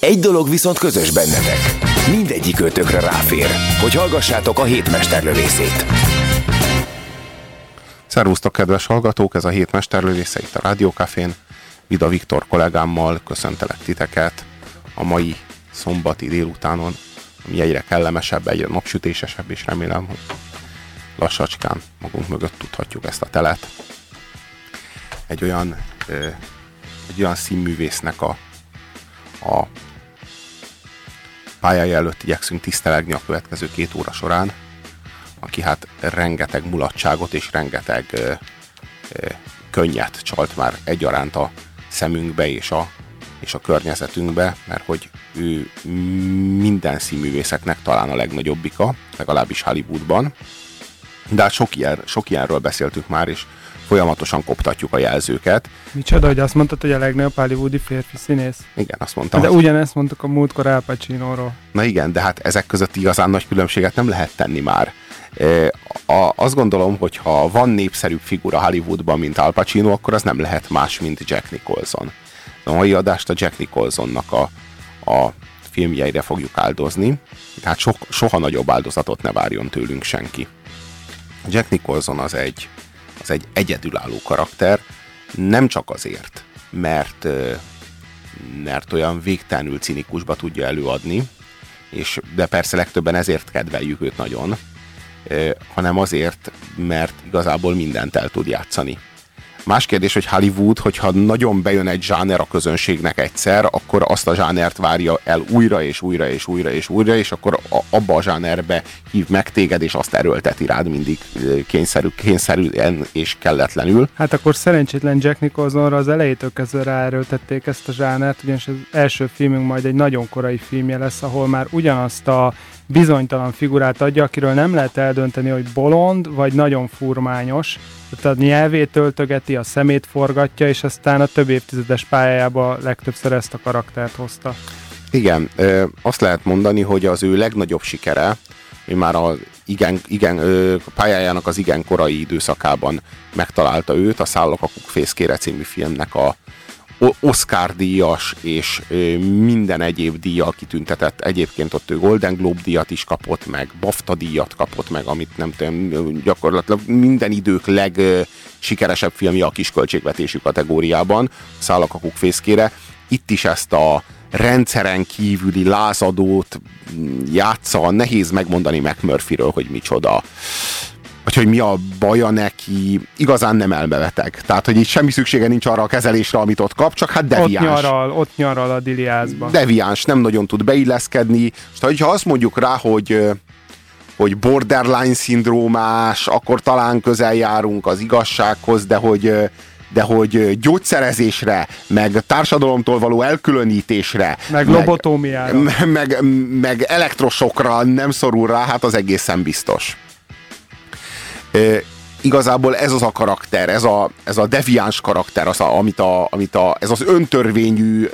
Egy dolog viszont közös bennetek. Mindegyik ötökre ráfér, hogy hallgassátok a hétmesterlövészét. Szervusztok, kedves hallgatók! Ez a hét mesterlövésze itt a Rádiókafén. Vida Viktor kollégámmal köszöntelek titeket a mai szombati délutánon, ami egyre kellemesebb, egyre napsütésesebb, és remélem, hogy lassacskán magunk mögött tudhatjuk ezt a telet. Egy olyan, egy olyan színművésznek a, a pályája előtt igyekszünk tisztelegni a következő két óra során, aki hát rengeteg mulatságot és rengeteg ö, ö, könnyet csalt már egyaránt a szemünkbe és a, és a környezetünkbe, mert hogy ő minden színművészeknek talán a legnagyobbika, legalábbis Hollywoodban. De hát sok, ilyen, sok ilyenről beszéltünk már, és folyamatosan koptatjuk a jelzőket. Micsoda, hogy azt mondtad, hogy a legnagyobb hollywoodi férfi színész? Igen, azt mondtam. De ugyanezt mondtuk a múltkor Al Pacino-ról. Na igen, de hát ezek között igazán nagy különbséget nem lehet tenni már. A, azt gondolom, hogy ha van népszerűbb figura Hollywoodban, mint Al Pacino, akkor az nem lehet más, mint Jack Nicholson. A mai adást a Jack Nicholsonnak a, a filmjeire fogjuk áldozni, tehát so, soha nagyobb áldozatot ne várjon tőlünk senki. Jack Nicholson az egy, az egy egyedülálló karakter, nem csak azért, mert, mert olyan végtelenül cinikusba tudja előadni, és, de persze legtöbben ezért kedveljük őt nagyon, hanem azért, mert igazából mindent el tud játszani. Más kérdés, hogy Hollywood, hogyha nagyon bejön egy zsáner a közönségnek egyszer, akkor azt a zsánert várja el újra és újra és újra és újra, és akkor abba a zsánerbe hív meg téged, és azt erőlteti rád mindig kényszerű, kényszerűen és kelletlenül. Hát akkor szerencsétlen Jack Nicholsonra az elejétől kezdve ráerőltették ezt a zsánert, ugyanis az első filmünk majd egy nagyon korai filmje lesz, ahol már ugyanazt a bizonytalan figurát adja, akiről nem lehet eldönteni, hogy bolond, vagy nagyon furmányos. Tehát a nyelvét töltögeti, a szemét forgatja, és aztán a több évtizedes pályájába legtöbbször ezt a karaktert hozta. Igen, azt lehet mondani, hogy az ő legnagyobb sikere, ő már a igen, igen, pályájának az igen korai időszakában megtalálta őt, a Szállok a Kukfészkére című filmnek a, Oscar díjas és minden egyéb díjjal kitüntetett. Egyébként ott ő Golden Globe díjat is kapott, meg BAFTA díjat kapott, meg amit nem tudom, gyakorlatilag minden idők legsikeresebb filmje a kisköltségvetésű kategóriában, Szállak a kukfészkére. Itt is ezt a rendszeren kívüli lázadót mm, játsza, nehéz megmondani McMurphyről, hogy micsoda vagy hogy mi a baja neki, igazán nem elmebeteg. Tehát, hogy itt semmi szüksége nincs arra a kezelésre, amit ott kap, csak hát deviáns. Ott nyaral, ott nyaral a diliászba. Deviáns, nem nagyon tud beilleszkedni. És ha azt mondjuk rá, hogy hogy borderline szindrómás, akkor talán közel járunk az igazsághoz, de hogy de hogy gyógyszerezésre, meg társadalomtól való elkülönítésre, meg, meg lobotómiára, meg, meg, meg elektrosokra nem szorul rá, hát az egészen biztos igazából ez az a karakter, ez a, ez a deviáns karakter, az a, amit, a, amit a, ez az öntörvényű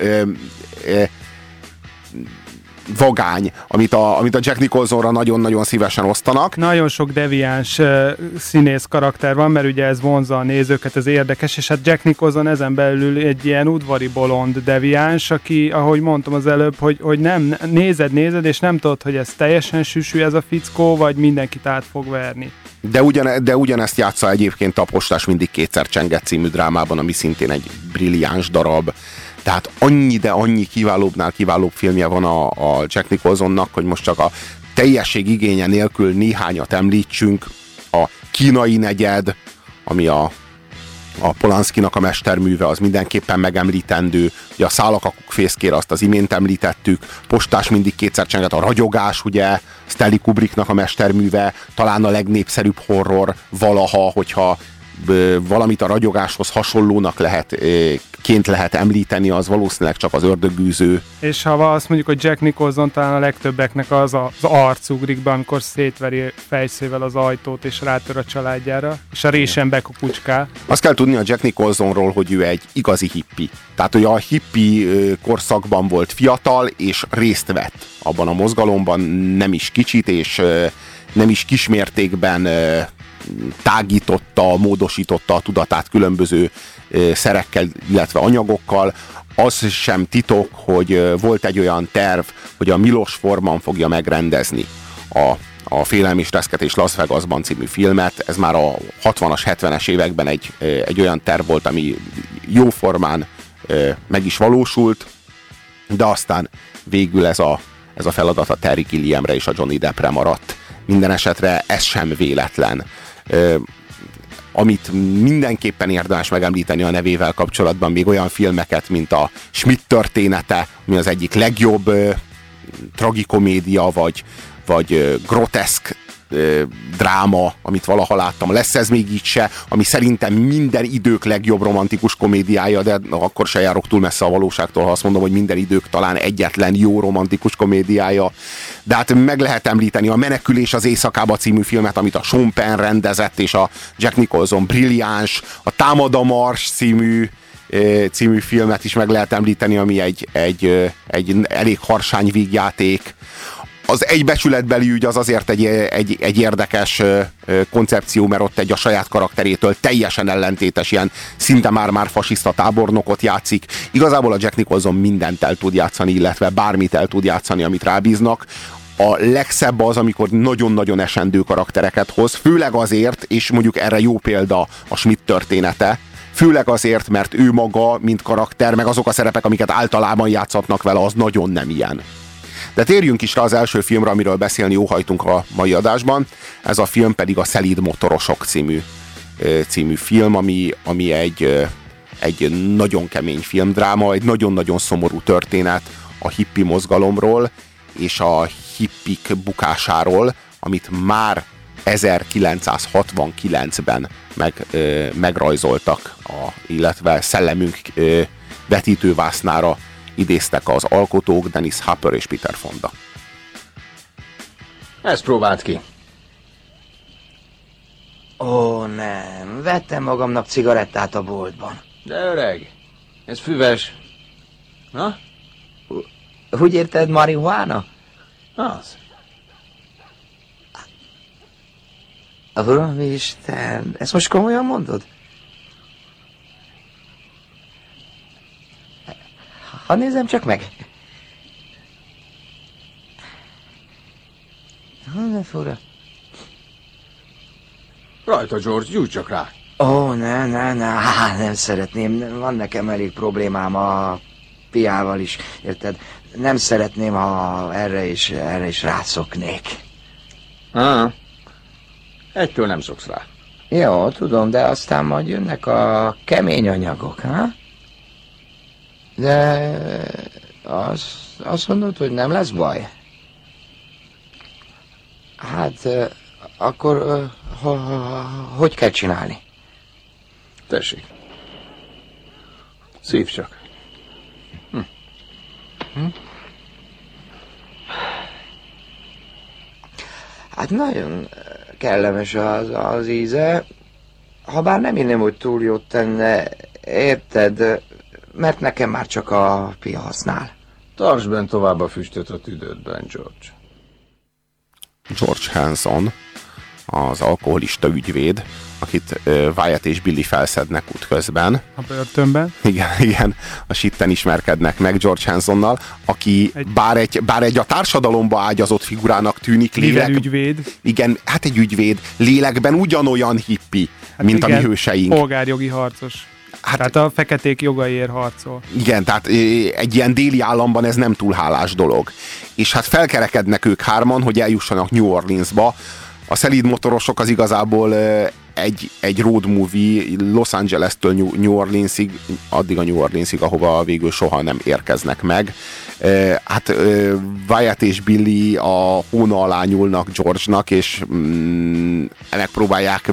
vagány, amit a, amit a Jack Nicholsonra nagyon-nagyon szívesen osztanak. Nagyon sok deviáns uh, színész karakter van, mert ugye ez vonza a nézőket, ez érdekes, és hát Jack Nicholson ezen belül egy ilyen udvari bolond deviáns, aki, ahogy mondtam az előbb, hogy, hogy nem nézed, nézed, és nem tudod, hogy ez teljesen süsű ez a fickó, vagy mindenkit át fog verni. De, ugyan, de ugyanezt játsza egyébként a Postás mindig kétszer csenget című drámában, ami szintén egy brilliáns darab. Tehát annyi, de annyi kiválóbbnál kiválóbb filmje van a, a Jack Nicholsonnak, hogy most csak a teljesség igénye nélkül néhányat említsünk. A kínai negyed, ami a a Polanszkinak a mesterműve, az mindenképpen megemlítendő. Ugye a Szálakakuk fészkére azt az imént említettük, Postás mindig kétszer csenget, a Ragyogás, ugye, Stanley Kubricknak a mesterműve, talán a legnépszerűbb horror valaha, hogyha valamit a ragyogáshoz hasonlónak lehet ként lehet említeni, az valószínűleg csak az ördögűző. És ha azt mondjuk, hogy Jack Nicholson talán a legtöbbeknek az a, az arc ugrik be, amikor szétveri fejszével az ajtót és rátör a családjára, és a résen bekukucskál. Azt kell tudni a Jack Nicholsonról, hogy ő egy igazi hippi. Tehát, hogy a hippi korszakban volt fiatal, és részt vett abban a mozgalomban, nem is kicsit, és nem is kismértékben tágította, módosította a tudatát különböző szerekkel, illetve anyagokkal. Az sem titok, hogy volt egy olyan terv, hogy a Milos Forman fogja megrendezni a, a Félelmi és Reszketés Las Vegasban című filmet. Ez már a 60-as, 70-es években egy, egy olyan terv volt, ami jóformán ö, meg is valósult, de aztán végül ez a, ez a feladat a Terry Gilliamre és a Johnny Deppre maradt. Minden esetre ez sem véletlen. Amit mindenképpen érdemes megemlíteni a nevével kapcsolatban, még olyan filmeket, mint a Schmidt története, ami az egyik legjobb tragikomédia, vagy, vagy groteszk ö, dráma, amit valaha láttam. Lesz ez még így se, ami szerintem minden idők legjobb romantikus komédiája, de akkor se járok túl messze a valóságtól, ha azt mondom, hogy minden idők talán egyetlen jó romantikus komédiája. De hát meg lehet említeni a Menekülés az éjszakába című filmet, amit a Sean Penn rendezett, és a Jack Nicholson brilliáns, a Támad a Mars című című filmet is meg lehet említeni, ami egy, egy, egy elég harsány vígjáték, az egybecsületbeli ügy az azért egy, egy, egy érdekes koncepció, mert ott egy a saját karakterétől teljesen ellentétes, ilyen szinte már-már fasiszta tábornokot játszik. Igazából a Jack Nicholson mindent el tud játszani, illetve bármit el tud játszani, amit rábíznak. A legszebb az, amikor nagyon-nagyon esendő karaktereket hoz, főleg azért, és mondjuk erre jó példa a Schmidt története, főleg azért, mert ő maga, mint karakter, meg azok a szerepek, amiket általában játszhatnak vele, az nagyon nem ilyen. De térjünk is rá az első filmre, amiről beszélni óhajtunk a mai adásban. Ez a film pedig a Szelíd motorosok című, című film, ami, ami egy, egy nagyon kemény filmdráma, egy nagyon-nagyon szomorú történet a hippi mozgalomról és a hippik bukásáról, amit már 1969-ben meg, ö, megrajzoltak, a, illetve szellemünk ö, vetítővásznára idéztek az alkotók Dennis Hopper és Peter Fonda. Ezt próbált ki. Ó, nem. Vettem magamnak cigarettát a boltban. De öreg, ez füves. Na? Úgy érted, marihuána? Az. Uram Isten, ezt most komolyan mondod? Ha nézem csak meg. Ne fura. Rajta, George, gyújts csak rá. Ó, ne, ne, ne, Há, nem szeretném. Van nekem elég problémám a piával is, érted? Nem szeretném, ha erre is, erre is rászoknék. Ah. Egytől nem szoksz rá. Jó, tudom, de aztán majd jönnek a kemény anyagok, ha? De az, azt mondod, hogy nem lesz baj? Hát, ö, akkor ho, hogy kell csinálni? Tessék. Szív csak. Hát nagyon kellemes az, az íze, ha bár nem inném, hogy túl jót tenne, érted, mert nekem már csak a pia használ. Tartsd bent tovább a füstöt a tüdődben, George. George Hanson, az alkoholista ügyvéd, akit ö, Wyatt és Billy felszednek útközben. A börtönben. Igen, igen, a sitten ismerkednek meg George Hansonnal, aki Egy- bár, egy, bár egy a társadalomba ágyazott figurának tűnik, Mivel lélek, ügyvéd. igen, hát egy ügyvéd, lélekben ugyanolyan hippi, Hát mint a mi igen, hőseink. Polgárjogi harcos. Hát- Hát, Tehát a feketék jogaiért harcol. Igen, tehát egy ilyen déli államban ez nem túl hálás dolog. És hát felkerekednek ők hárman, hogy eljussanak New Orleansba. A szelíd motorosok az igazából egy, egy road movie Los Angeles-től New Orleansig, addig a New Orleansig, ahova végül soha nem érkeznek meg. Hát Wyatt és Billy a hóna alá nyúlnak George-nak, és mm, megpróbálják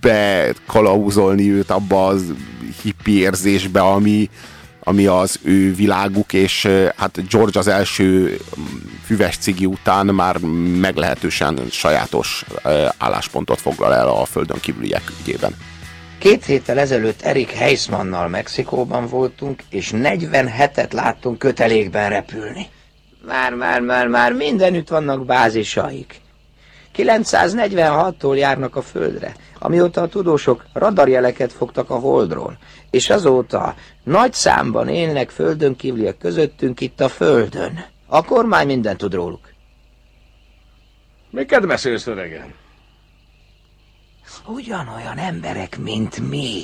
bekalauzolni őt abba az hippi érzésbe, ami, ami az ő világuk, és hát George az első füves cigi után már meglehetősen sajátos álláspontot foglal el a földön kívüliek ügyében. Két héttel ezelőtt Erik Heismannal Mexikóban voltunk, és 47-et láttunk kötelékben repülni. Már, már, már, már mindenütt vannak bázisaik. 946-tól járnak a földre, amióta a tudósok radarjeleket fogtak a holdról, és azóta nagy számban élnek földön kívüliek közöttünk itt a földön. A kormány mindent tud róluk. Miket beszélsz, öregen? Ugyanolyan emberek, mint mi.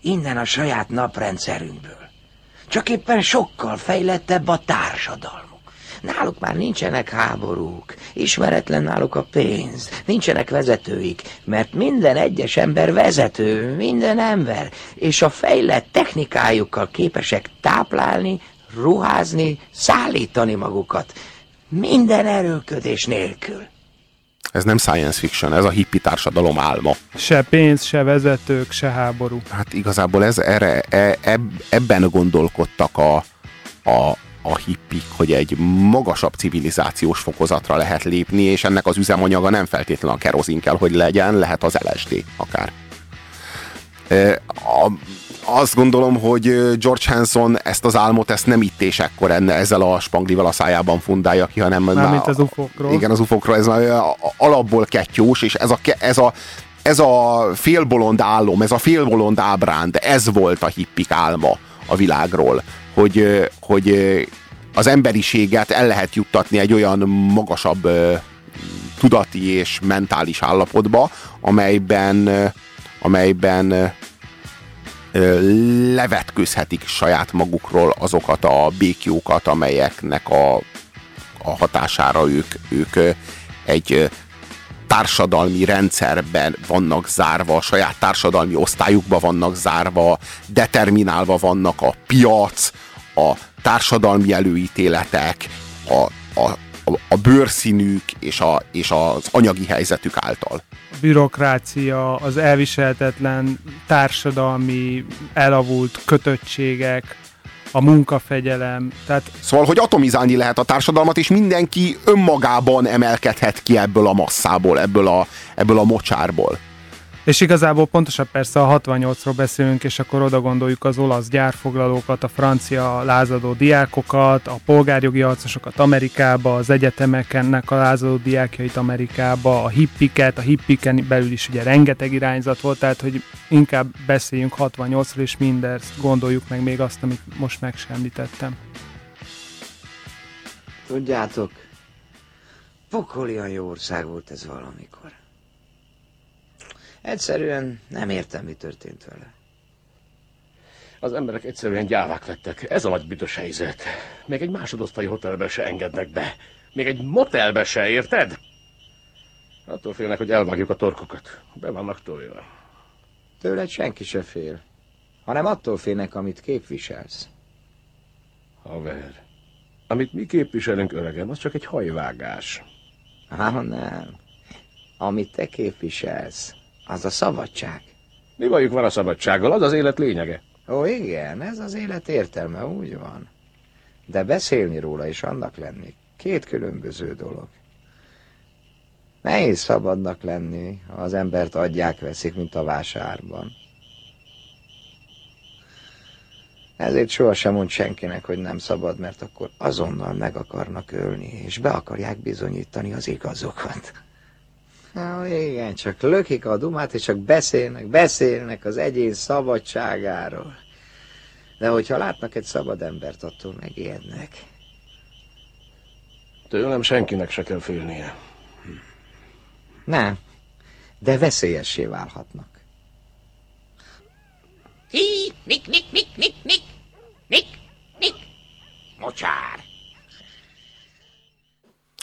Innen a saját naprendszerünkből. Csak éppen sokkal fejlettebb a társadalmuk. Náluk már nincsenek háborúk, ismeretlen náluk a pénz, nincsenek vezetőik, mert minden egyes ember vezető, minden ember, és a fejlett technikájukkal képesek táplálni, ruházni, szállítani magukat. Minden erőködés nélkül. Ez nem science fiction, ez a hippi társadalom álma. Se pénz, se vezetők, se háború. Hát igazából ez erre, e, eb, ebben gondolkodtak a, a, a hippik, hogy egy magasabb civilizációs fokozatra lehet lépni, és ennek az üzemanyaga nem feltétlenül a kerozin kell, hogy legyen, lehet az LSD akár. A, azt gondolom, hogy George Hanson ezt az álmot, ezt nem itt és ekkor enne, ezzel a spanglival a szájában fundálja ki, hanem... Mármint az ufokról. Igen, az ufokról, ez a, alapból ketyós, és ez a, ez a ez a félbolond álom, ez a félbolond ábránd, ez volt a hippik álma a világról, hogy, hogy az emberiséget el lehet juttatni egy olyan magasabb tudati és mentális állapotba, amelyben, amelyben levetkőzhetik saját magukról azokat a békjókat, amelyeknek a, a hatására ők, ők egy társadalmi rendszerben vannak zárva, a saját társadalmi osztályukba vannak zárva, determinálva vannak a piac, a társadalmi előítéletek, a, a, a bőrszínük és, a, és az anyagi helyzetük által. A bürokrácia, az elviselhetetlen társadalmi elavult kötöttségek, a munkafegyelem. Tehát... Szóval, hogy atomizálni lehet a társadalmat, és mindenki önmagában emelkedhet ki ebből a masszából, ebből a, ebből a mocsárból. És igazából pontosan persze a 68-ról beszélünk, és akkor oda gondoljuk az olasz gyárfoglalókat, a francia lázadó diákokat, a polgárjogi harcosokat Amerikába, az egyetemekennek a lázadó diákjait Amerikába, a hippiket, a hippiken belül is ugye rengeteg irányzat volt, tehát hogy inkább beszéljünk 68-ról, és mindezt gondoljuk meg még azt, amit most meg sem említettem. Tudjátok, pokolian jó ország volt ez valamikor. Egyszerűen nem értem, mi történt vele. Az emberek egyszerűen gyávák lettek. Ez a nagy büdös helyzet. Még egy másodosztályi hotelbe se engednek be. Még egy motelbe se, érted? Attól félnek, hogy elvágjuk a torkokat. Be vannak tolva. Tőled senki se fél. Hanem attól félnek, amit képviselsz. Haver, amit mi képviselünk öregem, az csak egy hajvágás. Á, nem. Amit te képviselsz, az a szabadság. Mi vagyunk van a szabadsággal, az az élet lényege. Ó, igen, ez az élet értelme, úgy van. De beszélni róla és annak lenni, két különböző dolog. Nehéz szabadnak lenni, ha az embert adják, veszik, mint a vásárban. Ezért sohasem mond senkinek, hogy nem szabad, mert akkor azonnal meg akarnak ölni, és be akarják bizonyítani az igazokat. Na, igen, csak lökik a dumát, és csak beszélnek, beszélnek az egyén szabadságáról. De hogyha látnak egy szabad embert, attól megijednek. Tőlem senkinek se kell félnie. Nem, de veszélyessé válhatnak. Hi, nik, nik, nik, nik, nik, nik, nik, mocsár.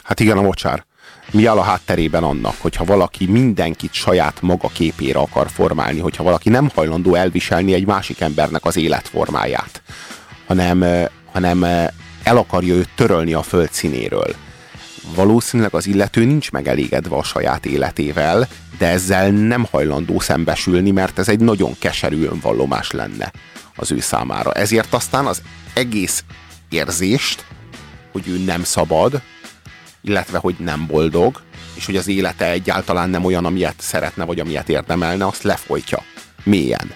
Hát igen, a mocsár mi áll a hátterében annak, hogyha valaki mindenkit saját maga képére akar formálni, hogyha valaki nem hajlandó elviselni egy másik embernek az életformáját, hanem, hanem el akarja őt törölni a föld színéről, valószínűleg az illető nincs megelégedve a saját életével, de ezzel nem hajlandó szembesülni, mert ez egy nagyon keserű önvallomás lenne az ő számára. Ezért aztán az egész érzést, hogy ő nem szabad, illetve hogy nem boldog, és hogy az élete egyáltalán nem olyan, amilyet szeretne, vagy amilyet érdemelne, azt lefolytja mélyen.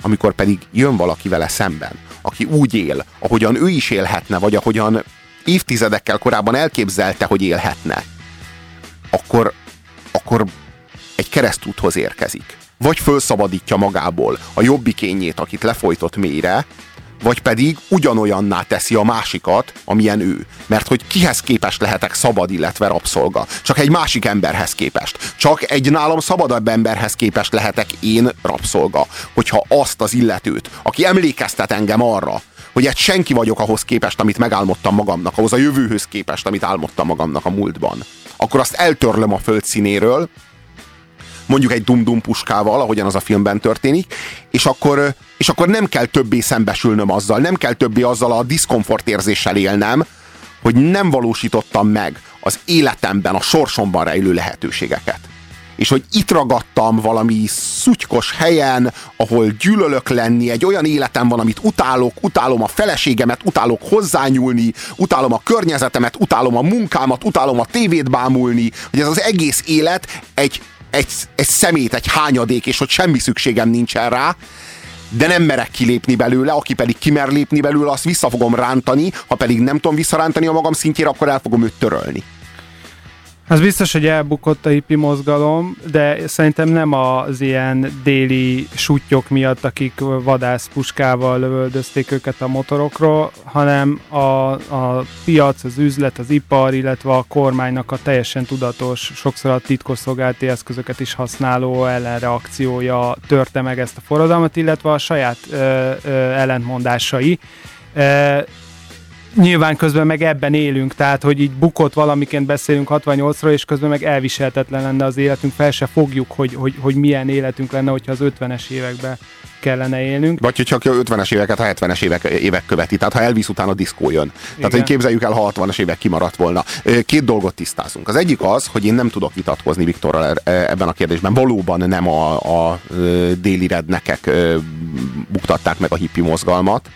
Amikor pedig jön valaki vele szemben, aki úgy él, ahogyan ő is élhetne, vagy ahogyan évtizedekkel korábban elképzelte, hogy élhetne, akkor, akkor egy keresztúthoz érkezik. Vagy fölszabadítja magából a jobbikényét, akit lefolytott mélyre, vagy pedig ugyanolyanná teszi a másikat, amilyen ő. Mert hogy kihez képest lehetek szabad, illetve rabszolga? Csak egy másik emberhez képest. Csak egy nálam szabadabb emberhez képest lehetek én rabszolga. Hogyha azt az illetőt, aki emlékeztet engem arra, hogy egy senki vagyok ahhoz képest, amit megálmodtam magamnak, ahhoz a jövőhöz képest, amit álmodtam magamnak a múltban, akkor azt eltörlöm a földszínéről, mondjuk egy dum-dum puskával, ahogyan az a filmben történik, és akkor, és akkor nem kell többé szembesülnöm azzal, nem kell többé azzal a diszkomfort érzéssel élnem, hogy nem valósítottam meg az életemben, a sorsomban rejlő lehetőségeket. És hogy itt ragadtam valami szutykos helyen, ahol gyűlölök lenni, egy olyan életem van, amit utálok, utálom a feleségemet, utálok hozzányúlni, utálom a környezetemet, utálom a munkámat, utálom a tévét bámulni, hogy ez az egész élet egy egy, egy szemét, egy hányadék, és hogy semmi szükségem nincsen rá, de nem merek kilépni belőle, aki pedig kimer lépni belőle, azt vissza fogom rántani, ha pedig nem tudom visszarántani a magam szintjére, akkor el fogom őt törölni. Az biztos, hogy elbukott a hippi mozgalom, de szerintem nem az ilyen déli sutyok miatt, akik vadászpuskával lövöldözték őket a motorokról, hanem a, a piac, az üzlet, az ipar, illetve a kormánynak a teljesen tudatos, sokszor a titkosszolgálati eszközöket is használó ellenreakciója törte meg ezt a forradalmat, illetve a saját ö, ö, ellentmondásai. Ö, nyilván közben meg ebben élünk, tehát hogy így bukott valamiként beszélünk 68-ról, és közben meg elviselhetetlen lenne az életünk, fel se fogjuk, hogy, hogy, hogy milyen életünk lenne, hogyha az 50-es években kellene élnünk. Vagy hogy csak 50-es éveket a 70-es évek, évek követi, tehát ha Elvis után a diszkó jön. Tehát, hogy képzeljük el, ha 60-as évek kimaradt volna. Két dolgot tisztázunk. Az egyik az, hogy én nem tudok vitatkozni Viktorral e, ebben a kérdésben. Valóban nem a, a déli rednekek buktatták meg a hippi mozgalmat,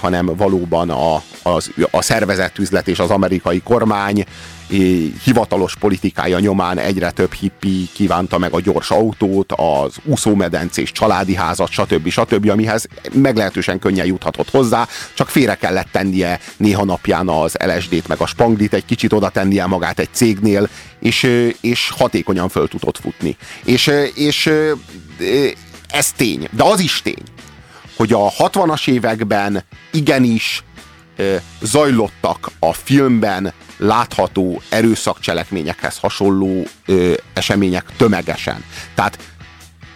hanem valóban a, az, a szervezett üzlet és az amerikai kormány hivatalos politikája nyomán egyre több hippi kívánta meg a gyors autót, az úszómedencés családi házat, stb. stb., amihez meglehetősen könnyen juthatott hozzá, csak félre kellett tennie néha napján az LSD-t meg a spanglit, egy kicsit oda tennie magát egy cégnél, és, és hatékonyan föl tudott futni. És, és ez tény, de az is tény, hogy a 60-as években igenis zajlottak a filmben látható erőszakcselekményekhez hasonló ö, események tömegesen. Tehát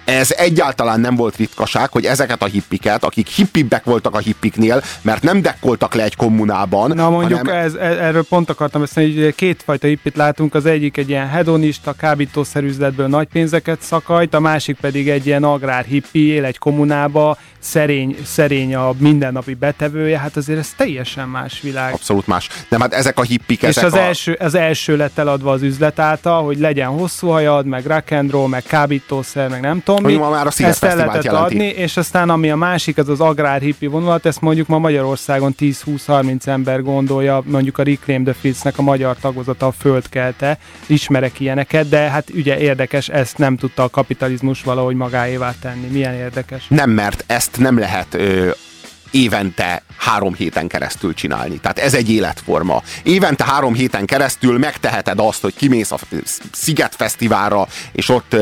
ez egyáltalán nem volt ritkaság, hogy ezeket a hippiket, akik hippibbek voltak a hippiknél, mert nem dekkoltak le egy kommunában. Na mondjuk hanem... ez, ez, erről pont akartam beszélni, hogy kétfajta hippit látunk, az egyik egy ilyen hedonista, kábítószerüzletből nagy pénzeket szakajt, a másik pedig egy ilyen agrár hippi, él egy kommunába, szerény, szerény a mindennapi betevője, hát azért ez teljesen más világ. Abszolút más. Nem, hát ezek a hippik, És ezek az, a... első, az első lett eladva az üzlet által, hogy legyen hosszú hajad, meg rock and roll, meg kábítószer, meg nem tudom mi. Ma már a ezt el lehetett jelenti. adni, és aztán ami a másik, az az agrár hippi vonulat, ezt mondjuk ma Magyarországon 10-20-30 ember gondolja, mondjuk a Reclaim the Fields-nek a magyar tagozata a földkelte, ismerek ilyeneket, de hát ugye érdekes, ezt nem tudta a kapitalizmus valahogy magáévá tenni. Milyen érdekes. Nem, mert ezt nem lehet ö, évente három héten keresztül csinálni. Tehát ez egy életforma. Évente három héten keresztül megteheted azt, hogy kimész a Sziget Fesztiválra, és ott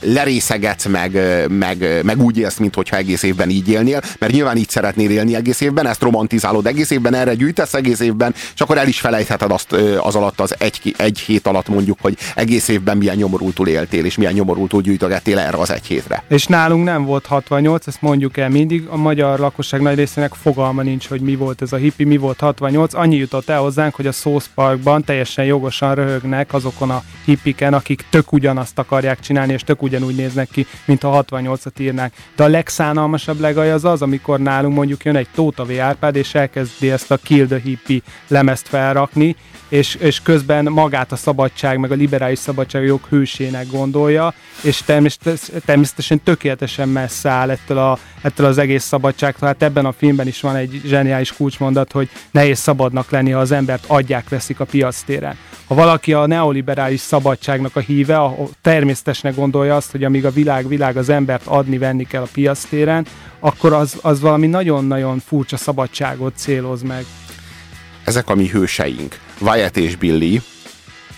lerészegetsz, meg, meg, meg úgy élsz, mintha egész évben így élnél, mert nyilván így szeretnél élni egész évben, ezt romantizálod egész évben, erre gyűjtesz egész évben, és akkor el is felejtheted azt az alatt, az egy, egy hét alatt mondjuk, hogy egész évben milyen nyomorultul éltél, és milyen nyomorultul gyűjtögettél erre az egy hétre. És nálunk nem volt 68, ezt mondjuk el mindig, a magyar lakosság nagy részének fogalma nincs, hogy mi volt ez a hippi, mi volt 68. Annyi jutott el hozzánk, hogy a South Parkban teljesen jogosan röhögnek azokon a hippiken, akik tök ugyanazt akarják csinálni, és tök ugyanúgy néznek ki, mint a 68-at írnák. De a legszánalmasabb legalja az az, amikor nálunk mondjuk jön egy Tóta V. Árpád, és elkezdi ezt a Kill the Hippie lemezt felrakni, és, és közben magát a szabadság, meg a liberális szabadságjog hősének gondolja, és természetesen, tökéletesen messze áll ettől, a, ettől az egész szabadságtól. Hát ebben a filmben is van egy zseniális kulcsmondat, hogy nehéz szabadnak lenni, ha az embert adják, veszik a piac téren. Ha valaki a neoliberális szabadságnak a híve, a természetesnek gondolja azt, hogy amíg a világ világ az embert adni, venni kell a piac téren, akkor az, az valami nagyon-nagyon furcsa szabadságot céloz meg. Ezek a mi hőseink, Wyatt és Billy,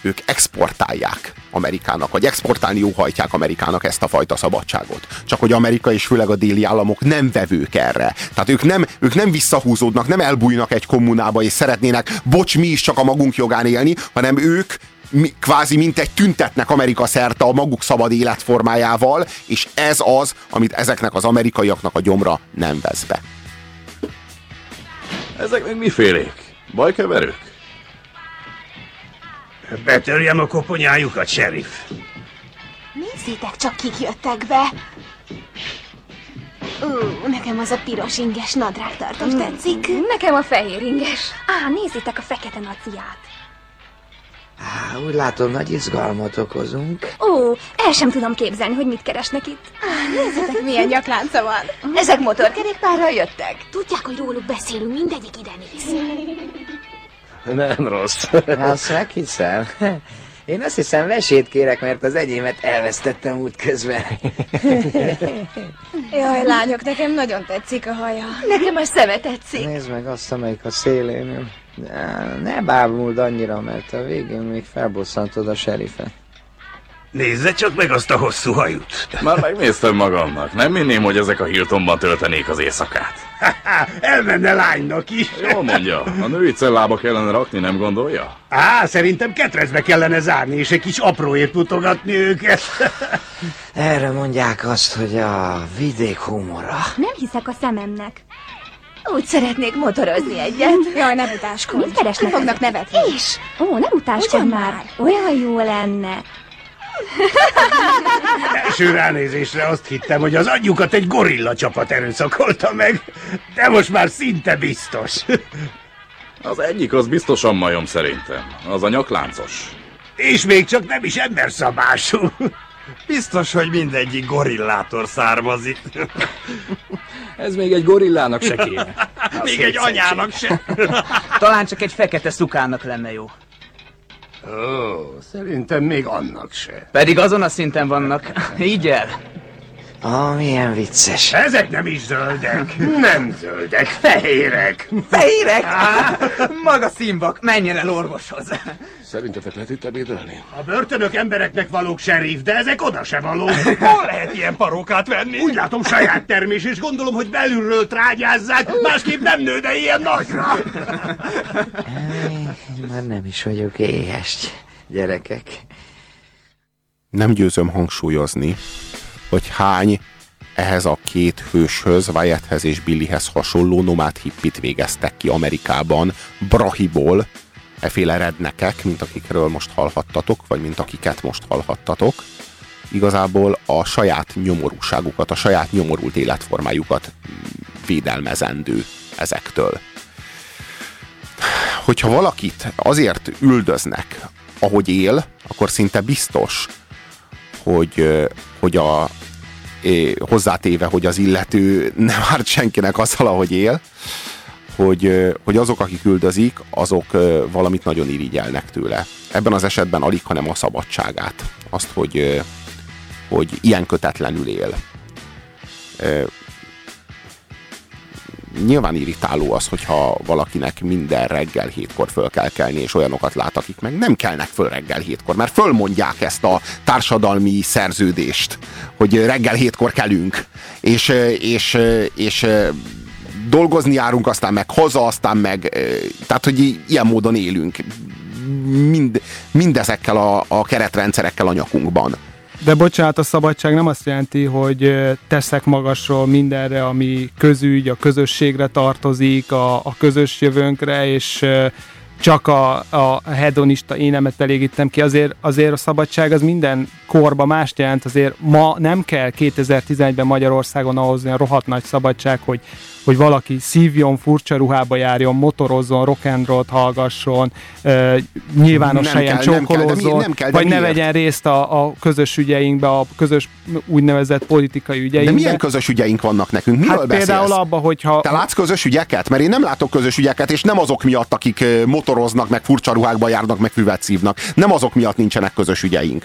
ők exportálják Amerikának, vagy exportálni óhajtják Amerikának ezt a fajta szabadságot. Csak hogy Amerika és főleg a déli államok nem vevők erre. Tehát ők nem, ők nem visszahúzódnak, nem elbújnak egy kommunába, és szeretnének, bocs, mi is csak a magunk jogán élni, hanem ők mi, kvázi mint egy tüntetnek Amerika szerte a maguk szabad életformájával, és ez az, amit ezeknek az amerikaiaknak a gyomra nem vesz be. Ezek még mifélék? Bajkeverők? Betörjem a koponyájukat, sheriff. Nézzétek csak, kik jöttek be. Ú, nekem az a piros inges nadrágtartós tetszik. Nekem a fehér inges. Á, nézzétek a fekete naciát. Á, úgy látom, nagy izgalmat okozunk. Ó, el sem tudom képzelni, hogy mit keresnek itt. Á, nézzétek, milyen nyaklánca van. Ezek motorkerékpárral jöttek? Tudják, hogy róluk beszélünk, mindegyik ide néz. Nem rossz. Azt meghiszem. Én azt hiszem vesét kérek, mert az enyémet elvesztettem útközben. Jaj, lányok, nekem nagyon tetszik a haja. Nekem a szeme tetszik. Nézd meg azt, amelyik a szélén. Ne, bámuld annyira, mert a végén még felbosszantod a serifet. Nézze csak meg azt a hosszú hajút. Már megnéztem magamnak. Nem minném, hogy ezek a Hiltonban töltenék az éjszakát. Elmenne lánynak is. Jól mondja. A női cellába kellene rakni, nem gondolja? Á, szerintem ketrezbe kellene zárni, és egy kis apróért mutogatni őket. Erre mondják azt, hogy a vidék humora. Nem hiszek a szememnek. Úgy szeretnék motorozni egyet. Jaj, ne utáskodj. Mit keresnek? Fognak nevetni. És? Ó, nem utáskodj már. már. Olyan jó lenne. Első ránézésre azt hittem, hogy az anyjukat egy gorilla csapat erőszakolta meg, de most már szinte biztos. Az egyik az biztosan majom szerintem. Az a nyakláncos. És még csak nem is emberszabású. Biztos, hogy mindegyik gorillától származik. Ez még egy gorillának se kéne. Még egy anyának se. Talán csak egy fekete szukának lenne jó. Ó, szerintem még annak se. Pedig azon a szinten vannak. Így el. Ó, oh, milyen vicces. Ezek nem is zöldek. Nem zöldek, fehérek. Fehérek? Á, maga színvak, menjen el orvoshoz. Szerintetek lehet itt ebédelni? A börtönök embereknek valók, serif, de ezek oda se valók. Hol lehet ilyen parókát venni? Úgy látom saját termés, és gondolom, hogy belülről trágyázzák, másképp nem nő, de ilyen nagyra. Már nem is vagyok éhes, gyerekek. Nem győzöm hangsúlyozni, hogy hány ehhez a két hőshöz, Wyatthez és Billyhez hasonló nomád hippit végeztek ki Amerikában, Brahiból, eféle rednekek, mint akikről most hallhattatok, vagy mint akiket most hallhattatok, igazából a saját nyomorúságukat, a saját nyomorult életformájukat védelmezendő ezektől. Hogyha valakit azért üldöznek, ahogy él, akkor szinte biztos, hogy, hogy a, hozzátéve, hogy az illető nem árt senkinek azzal, ahogy él, hogy, hogy azok, akik üldözik, azok valamit nagyon irigyelnek tőle. Ebben az esetben alig, hanem a szabadságát. Azt, hogy, hogy ilyen kötetlenül él. Nyilván irritáló az, hogyha valakinek minden reggel hétkor föl kell kelni, és olyanokat lát, akik meg nem kelnek föl reggel hétkor, mert fölmondják ezt a társadalmi szerződést, hogy reggel hétkor kelünk, és, és, és dolgozni járunk, aztán meg haza, aztán meg, tehát, hogy ilyen módon élünk. Mind, mindezekkel a, a keretrendszerekkel a nyakunkban. De bocsánat, a szabadság nem azt jelenti, hogy teszek magasról mindenre, ami közügy, a közösségre tartozik, a, a közös jövőnkre, és csak a, a hedonista énemet elégítem ki. Azért, azért a szabadság az minden korba mást jelent. Azért ma nem kell 2011-ben Magyarországon ahhoz a rohadt nagy szabadság, hogy hogy valaki szívjon, furcsa ruhába járjon, motorozzon, rock and roll hallgasson, nyilvános Nem helyen kell, nem kell, de mi- csókolózzon, nem kell, de vagy ne miért? vegyen részt a, a közös ügyeinkbe, a közös úgynevezett politikai De ügyeinkbe. milyen közös ügyeink vannak nekünk? Miről Hát beszélsz? például abba, hogyha... Te látsz közös ügyeket? Mert én nem látok közös ügyeket, és nem azok miatt, akik motoroznak, meg furcsa ruhákba járnak, meg füvet szívnak. Nem azok miatt nincsenek közös ügyeink.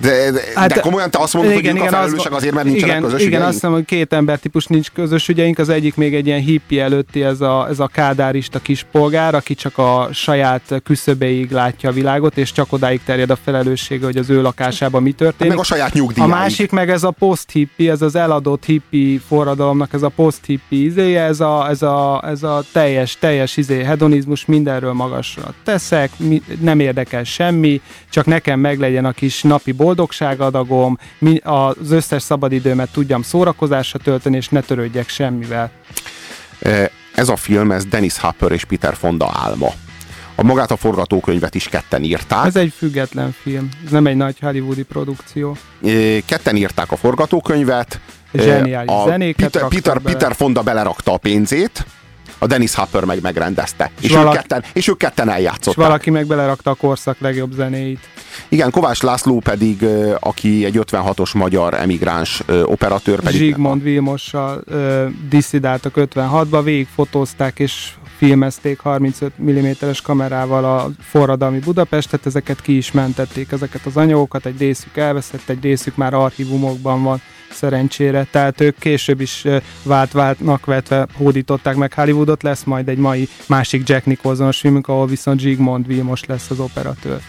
De, de, hát, de komolyan te azt mondod, hogy ők a felelősek azért, mert nincsenek igen, közös Igen, ügyeink? azt hiszem, hogy két embertípus nincs közös ügyeink, az egyik még egy ilyen hippi előtti, ez a, ez a kádárista kispolgár, aki csak a saját küszöbeig látja a világot, és csak odáig terjed a felelőssége, hogy az ő lakásában mi történik. meg a saját A nyugdíjáig. másik meg ez a post-hippi, ez az eladott hippi forradalomnak, ez a post-hippi izéje, ez a, ez a, ez a teljes, teljes izé, hedonizmus, mindenről magasra teszek, mi, nem érdekel semmi, csak nekem meglegyen a kis napi boldogságadagom, az összes szabadidőmet tudjam szórakozásra tölteni, és ne törődjek semmivel. E, Ez a film, ez Dennis Hopper és Peter Fonda álma. A magát a forgatókönyvet is ketten írták. Ez egy független film, ez nem egy nagy hollywoodi produkció. E, Ketten írták a forgatókönyvet. E, Zseniális a zenéket Peter, Peter, bele. Peter Fonda belerakta a pénzét, a Dennis Hopper meg megrendezte. És, valaki- ők, ketten, és ők ketten És eljátszották. valaki meg belerakta a korszak legjobb zenéit. Igen, Kovács László pedig, aki egy 56-os magyar emigráns operatőr, pedig Zsigmond Vilmossal ö, disszidáltak 56-ba, végigfotózták és filmezték 35 mm-es kamerával a forradalmi Budapestet, ezeket ki is mentették, ezeket az anyagokat, egy részük elveszett, egy részük már archívumokban van szerencsére, tehát ők később is vált-váltnak vetve hódították meg Hollywoodot, lesz majd egy mai másik Jack Nicholsonos filmünk, ahol viszont Zsigmond Vilmos lesz az operatőr.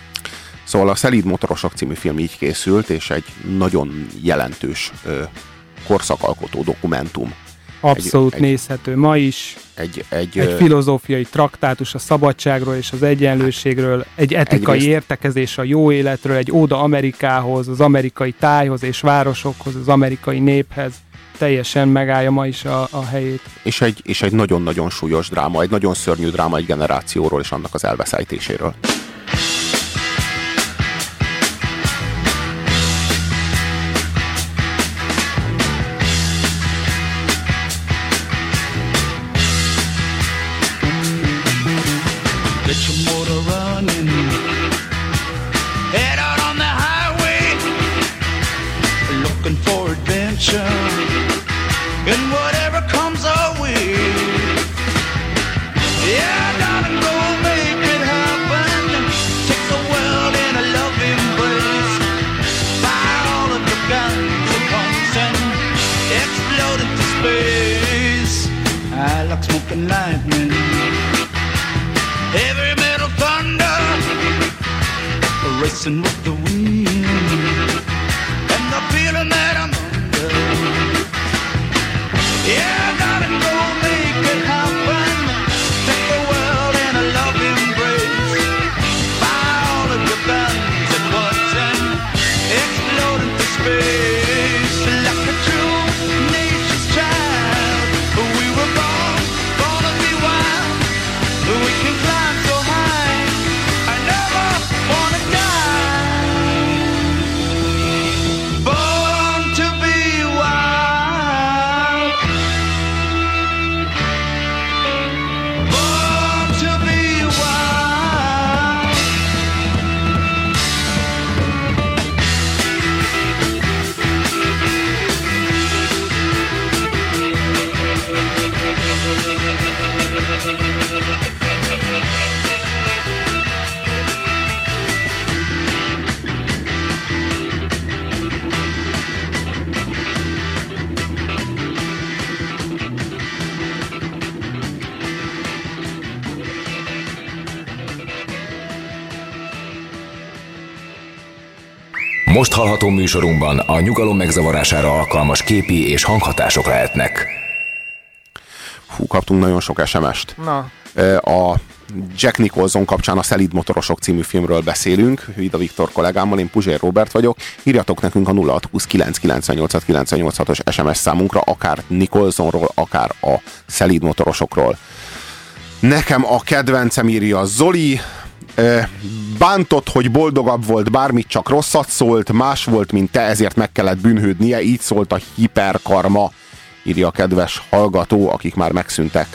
Szóval a Szelíd Motorosok című film így készült, és egy nagyon jelentős ö, korszakalkotó dokumentum. Abszolút egy, nézhető ma is. Egy, egy, egy filozófiai traktátus a szabadságról és az egyenlőségről, egy etikai Egyrészt- értekezés a jó életről, egy óda Amerikához, az amerikai tájhoz és városokhoz, az amerikai néphez. Teljesen megállja ma is a, a helyét. és egy, és egy nagyon-nagyon súlyos dráma, egy nagyon szörnyű dráma egy generációról és annak az elveszejtéséről. Most hallható műsorunkban a nyugalom megzavarására alkalmas képi és hanghatások lehetnek. Fú, kaptunk nagyon sok SMS-t. Na. A Jack Nicholson kapcsán a Szelíd Motorosok című filmről beszélünk. Vida Viktor kollégámmal, én Puzsér Robert vagyok. Írjatok nekünk a 0629986986-os SMS számunkra, akár Nicholsonról, akár a Szelíd Motorosokról. Nekem a kedvencem írja Zoli, bántott, hogy boldogabb volt, bármit csak rosszat szólt, más volt, mint te, ezért meg kellett bűnhődnie, így szólt a hiperkarma, írja a kedves hallgató, akik már megszűntek.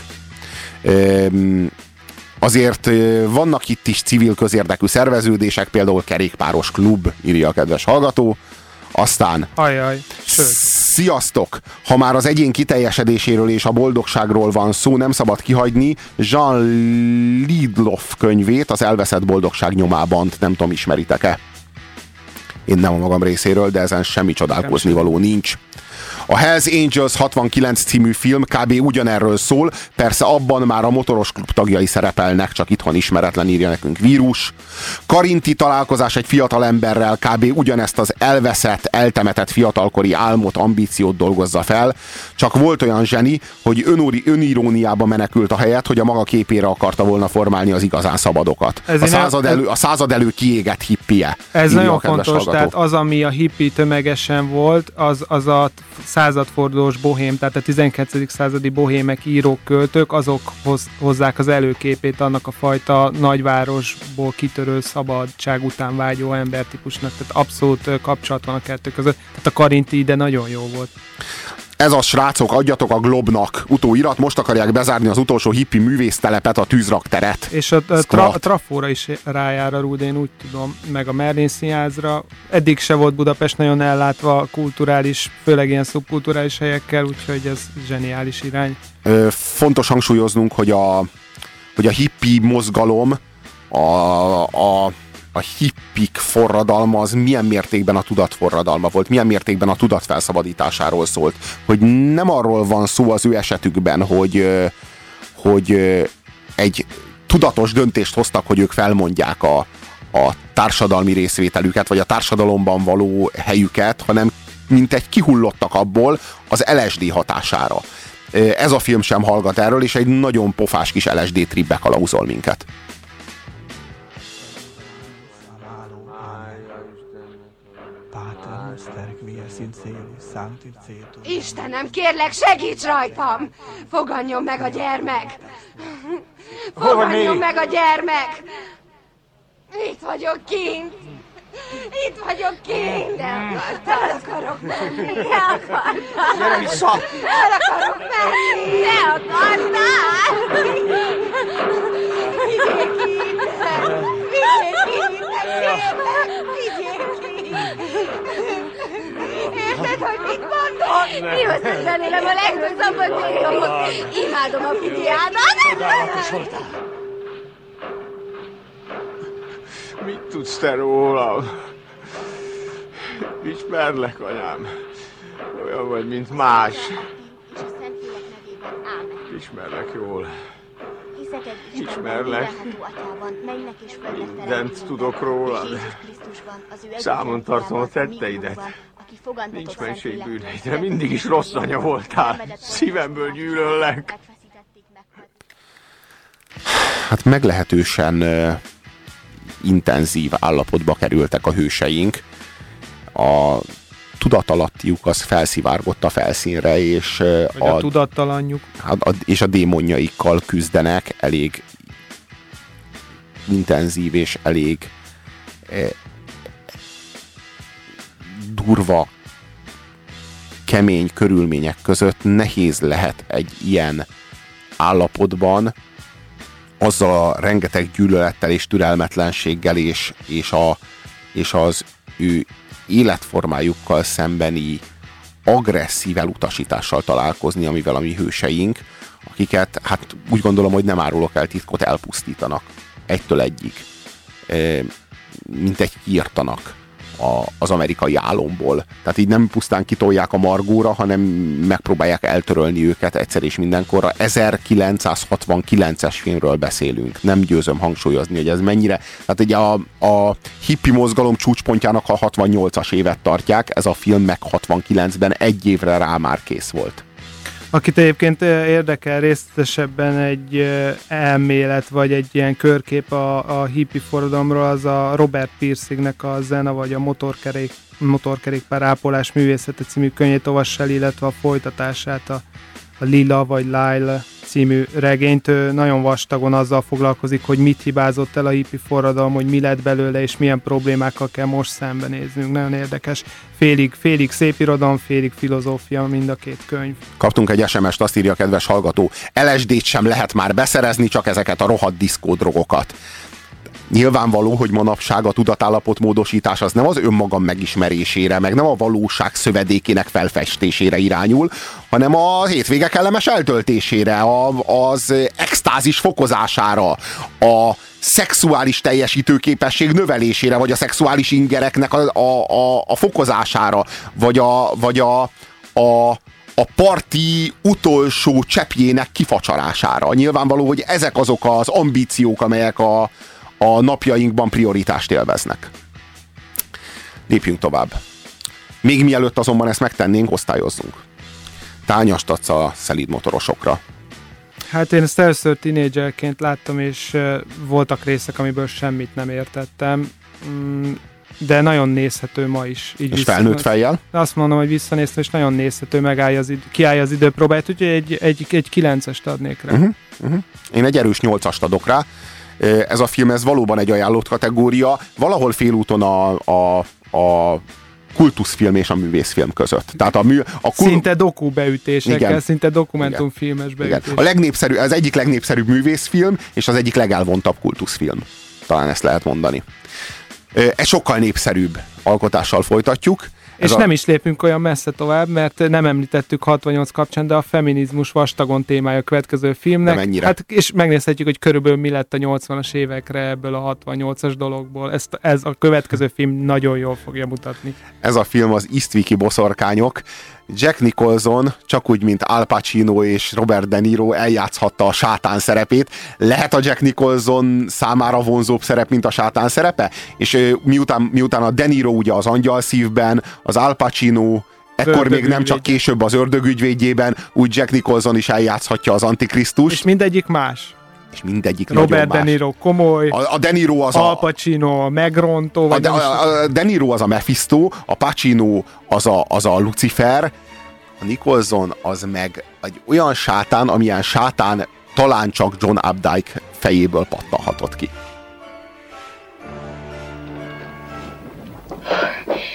Azért vannak itt is civil közérdekű szerveződések, például kerékpáros klub, írja a kedves hallgató. Aztán Ajaj, sőt. Sziasztok! Ha már az egyén kiteljesedéséről és a boldogságról van szó, nem szabad kihagyni Jean Lidloff könyvét, az Elveszett boldogság nyomában. Nem tudom, ismeritek-e? Én nem a magam részéről, de ezen semmi csodálkozni való nincs. A Hells Angels 69 című film kb. ugyanerről szól, persze abban már a motoros klub tagjai szerepelnek, csak itthon ismeretlen írja nekünk vírus. Karinti találkozás egy fiatal emberrel kb. ugyanezt az elveszett, eltemetett fiatalkori álmot, ambíciót dolgozza fel, csak volt olyan zseni, hogy önúri, öniróniába menekült a helyet, hogy a maga képére akarta volna formálni az igazán szabadokat. Ez a század, elő, a század elő kiégett hippie. Ez nagyon fontos, hallgató. tehát az, ami a hippi tömegesen volt, az, az a századfordulós bohém, tehát a 12. századi bohémek, írók, költők, azok hoz, hozzák az előképét annak a fajta nagyvárosból kitörő szabadság után vágyó embertípusnak, tehát abszolút kapcsolat van a kettő között. Tehát a Karinti ide nagyon jó volt. Ez a srácok, adjatok a Globnak utóirat, most akarják bezárni az utolsó hippi művésztelepet, a tűzrakteret. És a, a, tra, a trafóra is rájár a Rúd, én úgy tudom, meg a Merlin színházra. Eddig se volt Budapest nagyon ellátva kulturális, főleg ilyen szubkulturális helyekkel, úgyhogy ez zseniális irány. Ö, Fontos hangsúlyoznunk, hogy a, hogy a hippi mozgalom, a, a, a hippik forradalma az milyen mértékben a tudatforradalma volt, milyen mértékben a tudat felszabadításáról szólt. Hogy nem arról van szó az ő esetükben, hogy, hogy egy tudatos döntést hoztak, hogy ők felmondják a, a társadalmi részvételüket, vagy a társadalomban való helyüket, hanem mint egy kihullottak abból az LSD hatására. Ez a film sem hallgat erről, és egy nagyon pofás kis LSD tripbe kalauzol minket. Istenem, kérlek, segíts rajtam! Foganjon meg a gyermek! Még? meg a gyermek! Itt vagyok kint! Itt vagyok kint! El akarok menni! De akartam! Gyere vissza! El akarok menni! De akartál! Innen! Vigyék innen! Kérlek! Vigyék innen! Érted, hogy mit mondok? Mi összesen élem a legrosszabbat célomot! Imádom a figyádat! Csodálatos voltál. Mit tudsz te rólam? Ismerlek, anyám. Olyan vagy, mint más. Ismerlek jól. Hiszek egy Ismerlek. Atyában, mennek és Mindent tudok rólad. és Jézus Krisztusban, az ő Számon tartom a tetteidet. Nincs Szentlélektől bűneidre, mindig is rossz anya voltál. Szívemből gyűlöllek. Hát meglehetősen ö, intenzív állapotba kerültek a hőseink. A tudatalattiuk az felszivárgott a felszínre, és a, a tudattalanjuk. hát a, és a démonjaikkal küzdenek elég intenzív és elég eh, durva, kemény körülmények között nehéz lehet egy ilyen állapotban azzal a rengeteg gyűlölettel és türelmetlenséggel és, és, a, és az ő életformájukkal szembeni agresszív elutasítással találkozni, amivel a mi hőseink, akiket, hát úgy gondolom, hogy nem árulok el titkot, elpusztítanak egytől egyig. E, mint egy kiirtanak a, az amerikai álomból. Tehát így nem pusztán kitolják a margóra, hanem megpróbálják eltörölni őket egyszer és mindenkorra. 1969-es filmről beszélünk. Nem győzöm hangsúlyozni, hogy ez mennyire... Tehát ugye a, a hippi mozgalom csúcspontjának a 68-as évet tartják, ez a film meg 69-ben egy évre rá már kész volt. Akit egyébként érdekel részletesebben egy elmélet, vagy egy ilyen körkép a, a hippi forradalomról, az a Robert Piercingnek a Zena, vagy a motorkerék, motorkerékpár ápolás művészete című könyvét olvass el, illetve a folytatását, a a Lila vagy Lyle című regényt. Ő nagyon vastagon azzal foglalkozik, hogy mit hibázott el a hippi forradalom, hogy mi lett belőle, és milyen problémákkal kell most szembenéznünk. Nagyon érdekes. Félig, félig szép irodalom, félig filozófia mind a két könyv. Kaptunk egy SMS-t, azt írja a kedves hallgató. LSD-t sem lehet már beszerezni, csak ezeket a rohadt diszkódrogokat. Nyilvánvaló, hogy manapság a tudatállapot módosítás az nem az önmagam megismerésére, meg nem a valóság szövedékének felfestésére irányul, hanem a hétvége kellemes eltöltésére, a, az extázis fokozására, a szexuális teljesítőképesség növelésére, vagy a szexuális ingereknek a, a, a, a fokozására, vagy a, vagy a, a, a parti utolsó cseppjének kifacsarására. Nyilvánvaló, hogy ezek azok az ambíciók, amelyek a, a napjainkban prioritást élveznek. Lépjünk tovább. Még mielőtt azonban ezt megtennénk, osztályozzunk. Tányast adsz a szelíd motorosokra. Hát én ezt először tínédzserként láttam, és voltak részek, amiből semmit nem értettem. Mm, de nagyon nézhető ma is. Így És felnőtt fejjel? Azt mondom, hogy visszanéztem, és nagyon nézhető, megállja az idő, kiállja az időpróbáját, úgyhogy egy, egy, egy kilencest adnék rá. Uh-huh, uh-huh. Én egy erős nyolcast adok rá. Ez a film, ez valóban egy ajánlott kategória. Valahol félúton a, a, a kultuszfilm és a művészfilm között. Tehát a mű, a kul... Szinte doku beütésekkel, Igen. szinte dokumentumfilmes beütés. A legnépszerű, az egyik legnépszerűbb művészfilm, és az egyik legelvontabb kultuszfilm. Talán ezt lehet mondani. Ez sokkal népszerűbb alkotással folytatjuk. És a... nem is lépünk olyan messze tovább, mert nem említettük 68 kapcsán, de a feminizmus vastagon témája a következő filmnek. Mennyire? Hát, és megnézhetjük, hogy körülbelül mi lett a 80-as évekre ebből a 68-as dologból. Ezt, ez a következő film nagyon jól fogja mutatni. Ez a film az Eastwiki boszorkányok. Jack Nicholson, csak úgy, mint Al Pacino és Robert De Niro eljátszhatta a sátán szerepét. Lehet a Jack Nicholson számára vonzóbb szerep, mint a sátán szerepe? És miután, miután a De Niro ugye az angyal szívben, az Al Pacino ekkor még nem csak később az ördögügyvédjében, úgy Jack Nicholson is eljátszhatja az Antikrisztus. És mindegyik más és mindegyik Robert De Niro komoly, a, a De Niro az Al Pacino a megrontó, a, de, a, a De Niro az a Mephisto, a Pacino az a, az a Lucifer, a Nicholson az meg egy olyan sátán, amilyen sátán talán csak John Updike fejéből pattanhatott ki.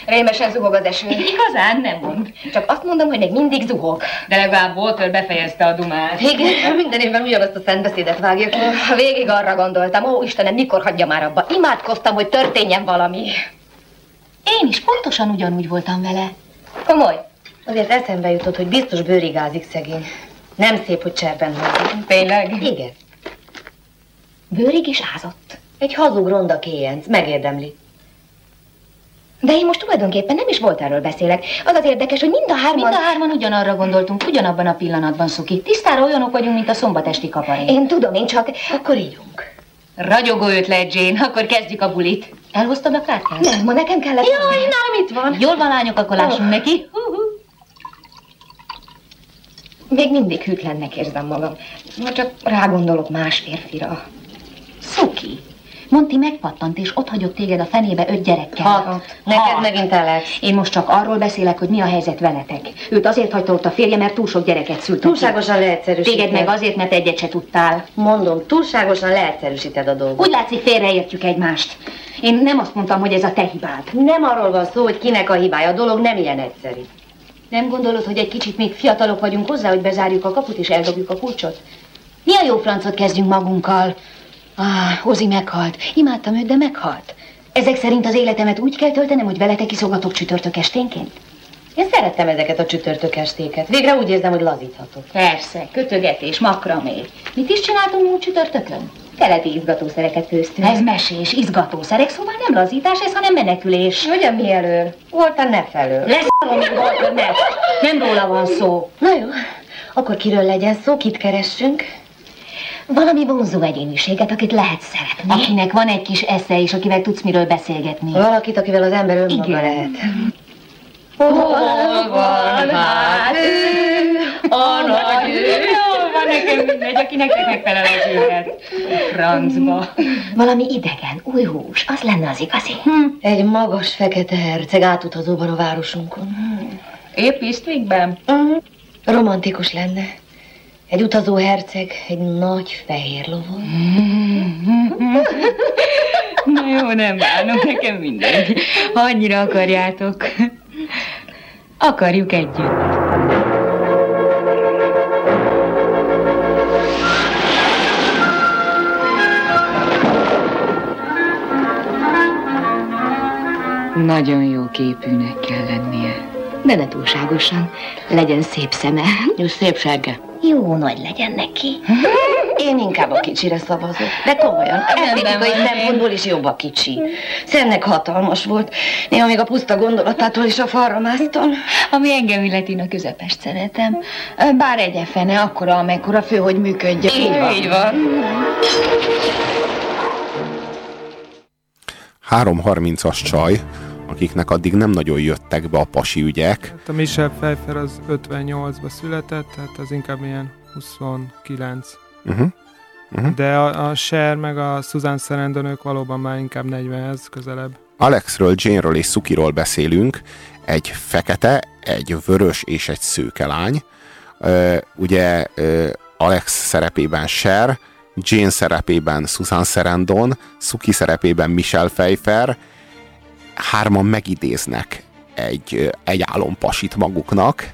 Rémesen zuhog az eső. Igazán nem mond. Csak azt mondom, hogy még mindig zuhog. De legalább Walter befejezte a dumát. Igen, minden évben ugyanazt a szentbeszédet vágja ki. Végig arra gondoltam, ó Istenem, mikor hagyja már abba. Imádkoztam, hogy történjen valami. Én is pontosan ugyanúgy voltam vele. Komoly. Azért eszembe jutott, hogy biztos bőrigázik szegény. Nem szép, hogy cserben hozik. Tényleg? Igen. Bőrig is ázott. Egy hazug ronda kéjenc, megérdemli. De én most tulajdonképpen nem is volt erről beszélek. Az az érdekes, hogy mind a hárman... Mind a hárman ugyanarra gondoltunk, ugyanabban a pillanatban, Szuki. Tisztára olyanok vagyunk, mint a szombatesti kaparé. Én tudom, én csak... Akkor ígyunk. Ragyogó ötlet, Jane. Akkor kezdjük a bulit. Elhoztad a kártyát? Nem, ma nekem kellett... Jaj, nálam itt van. Jól van, lányok, akkor lássunk oh. neki. Uh-huh. Még mindig hűtlennek érzem magam. Ma csak rágondolok más férfira. Szuki, Monti megpattant, és ott hagyott téged a fenébe öt gyerekkel. Hat. Neked Hat. megint elek. Én most csak arról beszélek, hogy mi a helyzet veletek. Őt azért hagyta ott a férje, mert túl sok gyereket szült. Túlságosan leegyszerűsíted. Téged meg azért, mert egyet se tudtál. Mondom, túlságosan leegyszerűsíted a dolgot. Úgy látszik, félreértjük egymást. Én nem azt mondtam, hogy ez a te hibád. Nem arról van szó, hogy kinek a hibája. A dolog nem ilyen egyszerű. Nem gondolod, hogy egy kicsit még fiatalok vagyunk hozzá, hogy bezárjuk a kaput és eldobjuk a kulcsot? Mi a jó francot kezdjünk magunkkal? Ah, Ozi meghalt. Imádtam őt, de meghalt. Ezek szerint az életemet úgy kell töltenem, hogy veletek iszogatok csütörtök esténként? Én szerettem ezeket a csütörtök estéket. Végre úgy érzem, hogy lazíthatok. Persze, kötögetés, makramé. Mit is csináltunk múlt csütörtökön? Keleti izgatószereket főztünk. Ez mesés, izgatószerek, szóval nem lazítás, ez, hanem menekülés. Hogyan mi elől? Volt a ne felől. Lesz hogy volt a ne. Nem róla van szó. Na jó, akkor kiről legyen szó, kit keressünk? Valami vonzó egyéniséget, akit lehet szeretni. Akinek van egy kis esze, és akivel tudsz miről beszélgetni. Valakit, akivel az ember önmaga Igen. lehet. Hol van hát ő, a nagy ő? Van nekem mindegy, aki nektek megfelel az őhet. Francba. Valami idegen, új hús, az lenne az igazi. Hm. Egy magas, fekete herceg átutazóban a városunkon. Épp Eastwickben? Uh-huh. Romantikus lenne. Egy utazó herceg, egy nagy fehér lovon. Na jó, nem bánom, nekem mindegy. Ha annyira akarjátok. Akarjuk együtt. Nagyon jó képűnek kell lennie. De ne túlságosan. Legyen szép szeme. Jó szépsége. Jó nagy legyen neki. Én inkább a kicsire szavazok. De komolyan, esztétikai szempontból is jobb a kicsi. Szemnek hatalmas volt. Néha még a puszta gondolatától is a falra másztam. Ami engem illeti, a közepest szeretem. Bár egy fene, akkora, amekkora fő, hogy működjön. Így van. Így van. 3.30-as csaj, akiknek addig nem nagyon jöttek be a pasi ügyek. Hát a Michel Pfeiffer az 58-ba született, tehát az inkább ilyen 29. Uh-huh. Uh-huh. De a, a Cher meg a Susan Sarandon ők valóban már inkább 40-hez közelebb. Alexről, Jane-ről és Sukiról beszélünk. Egy fekete, egy vörös és egy szőke lány. Ö, ugye ö, Alex szerepében Cher, Jane szerepében Susan Sarandon, Suki szerepében Michelle Pfeiffer. Hárman megidéznek egy, egy álompasit maguknak,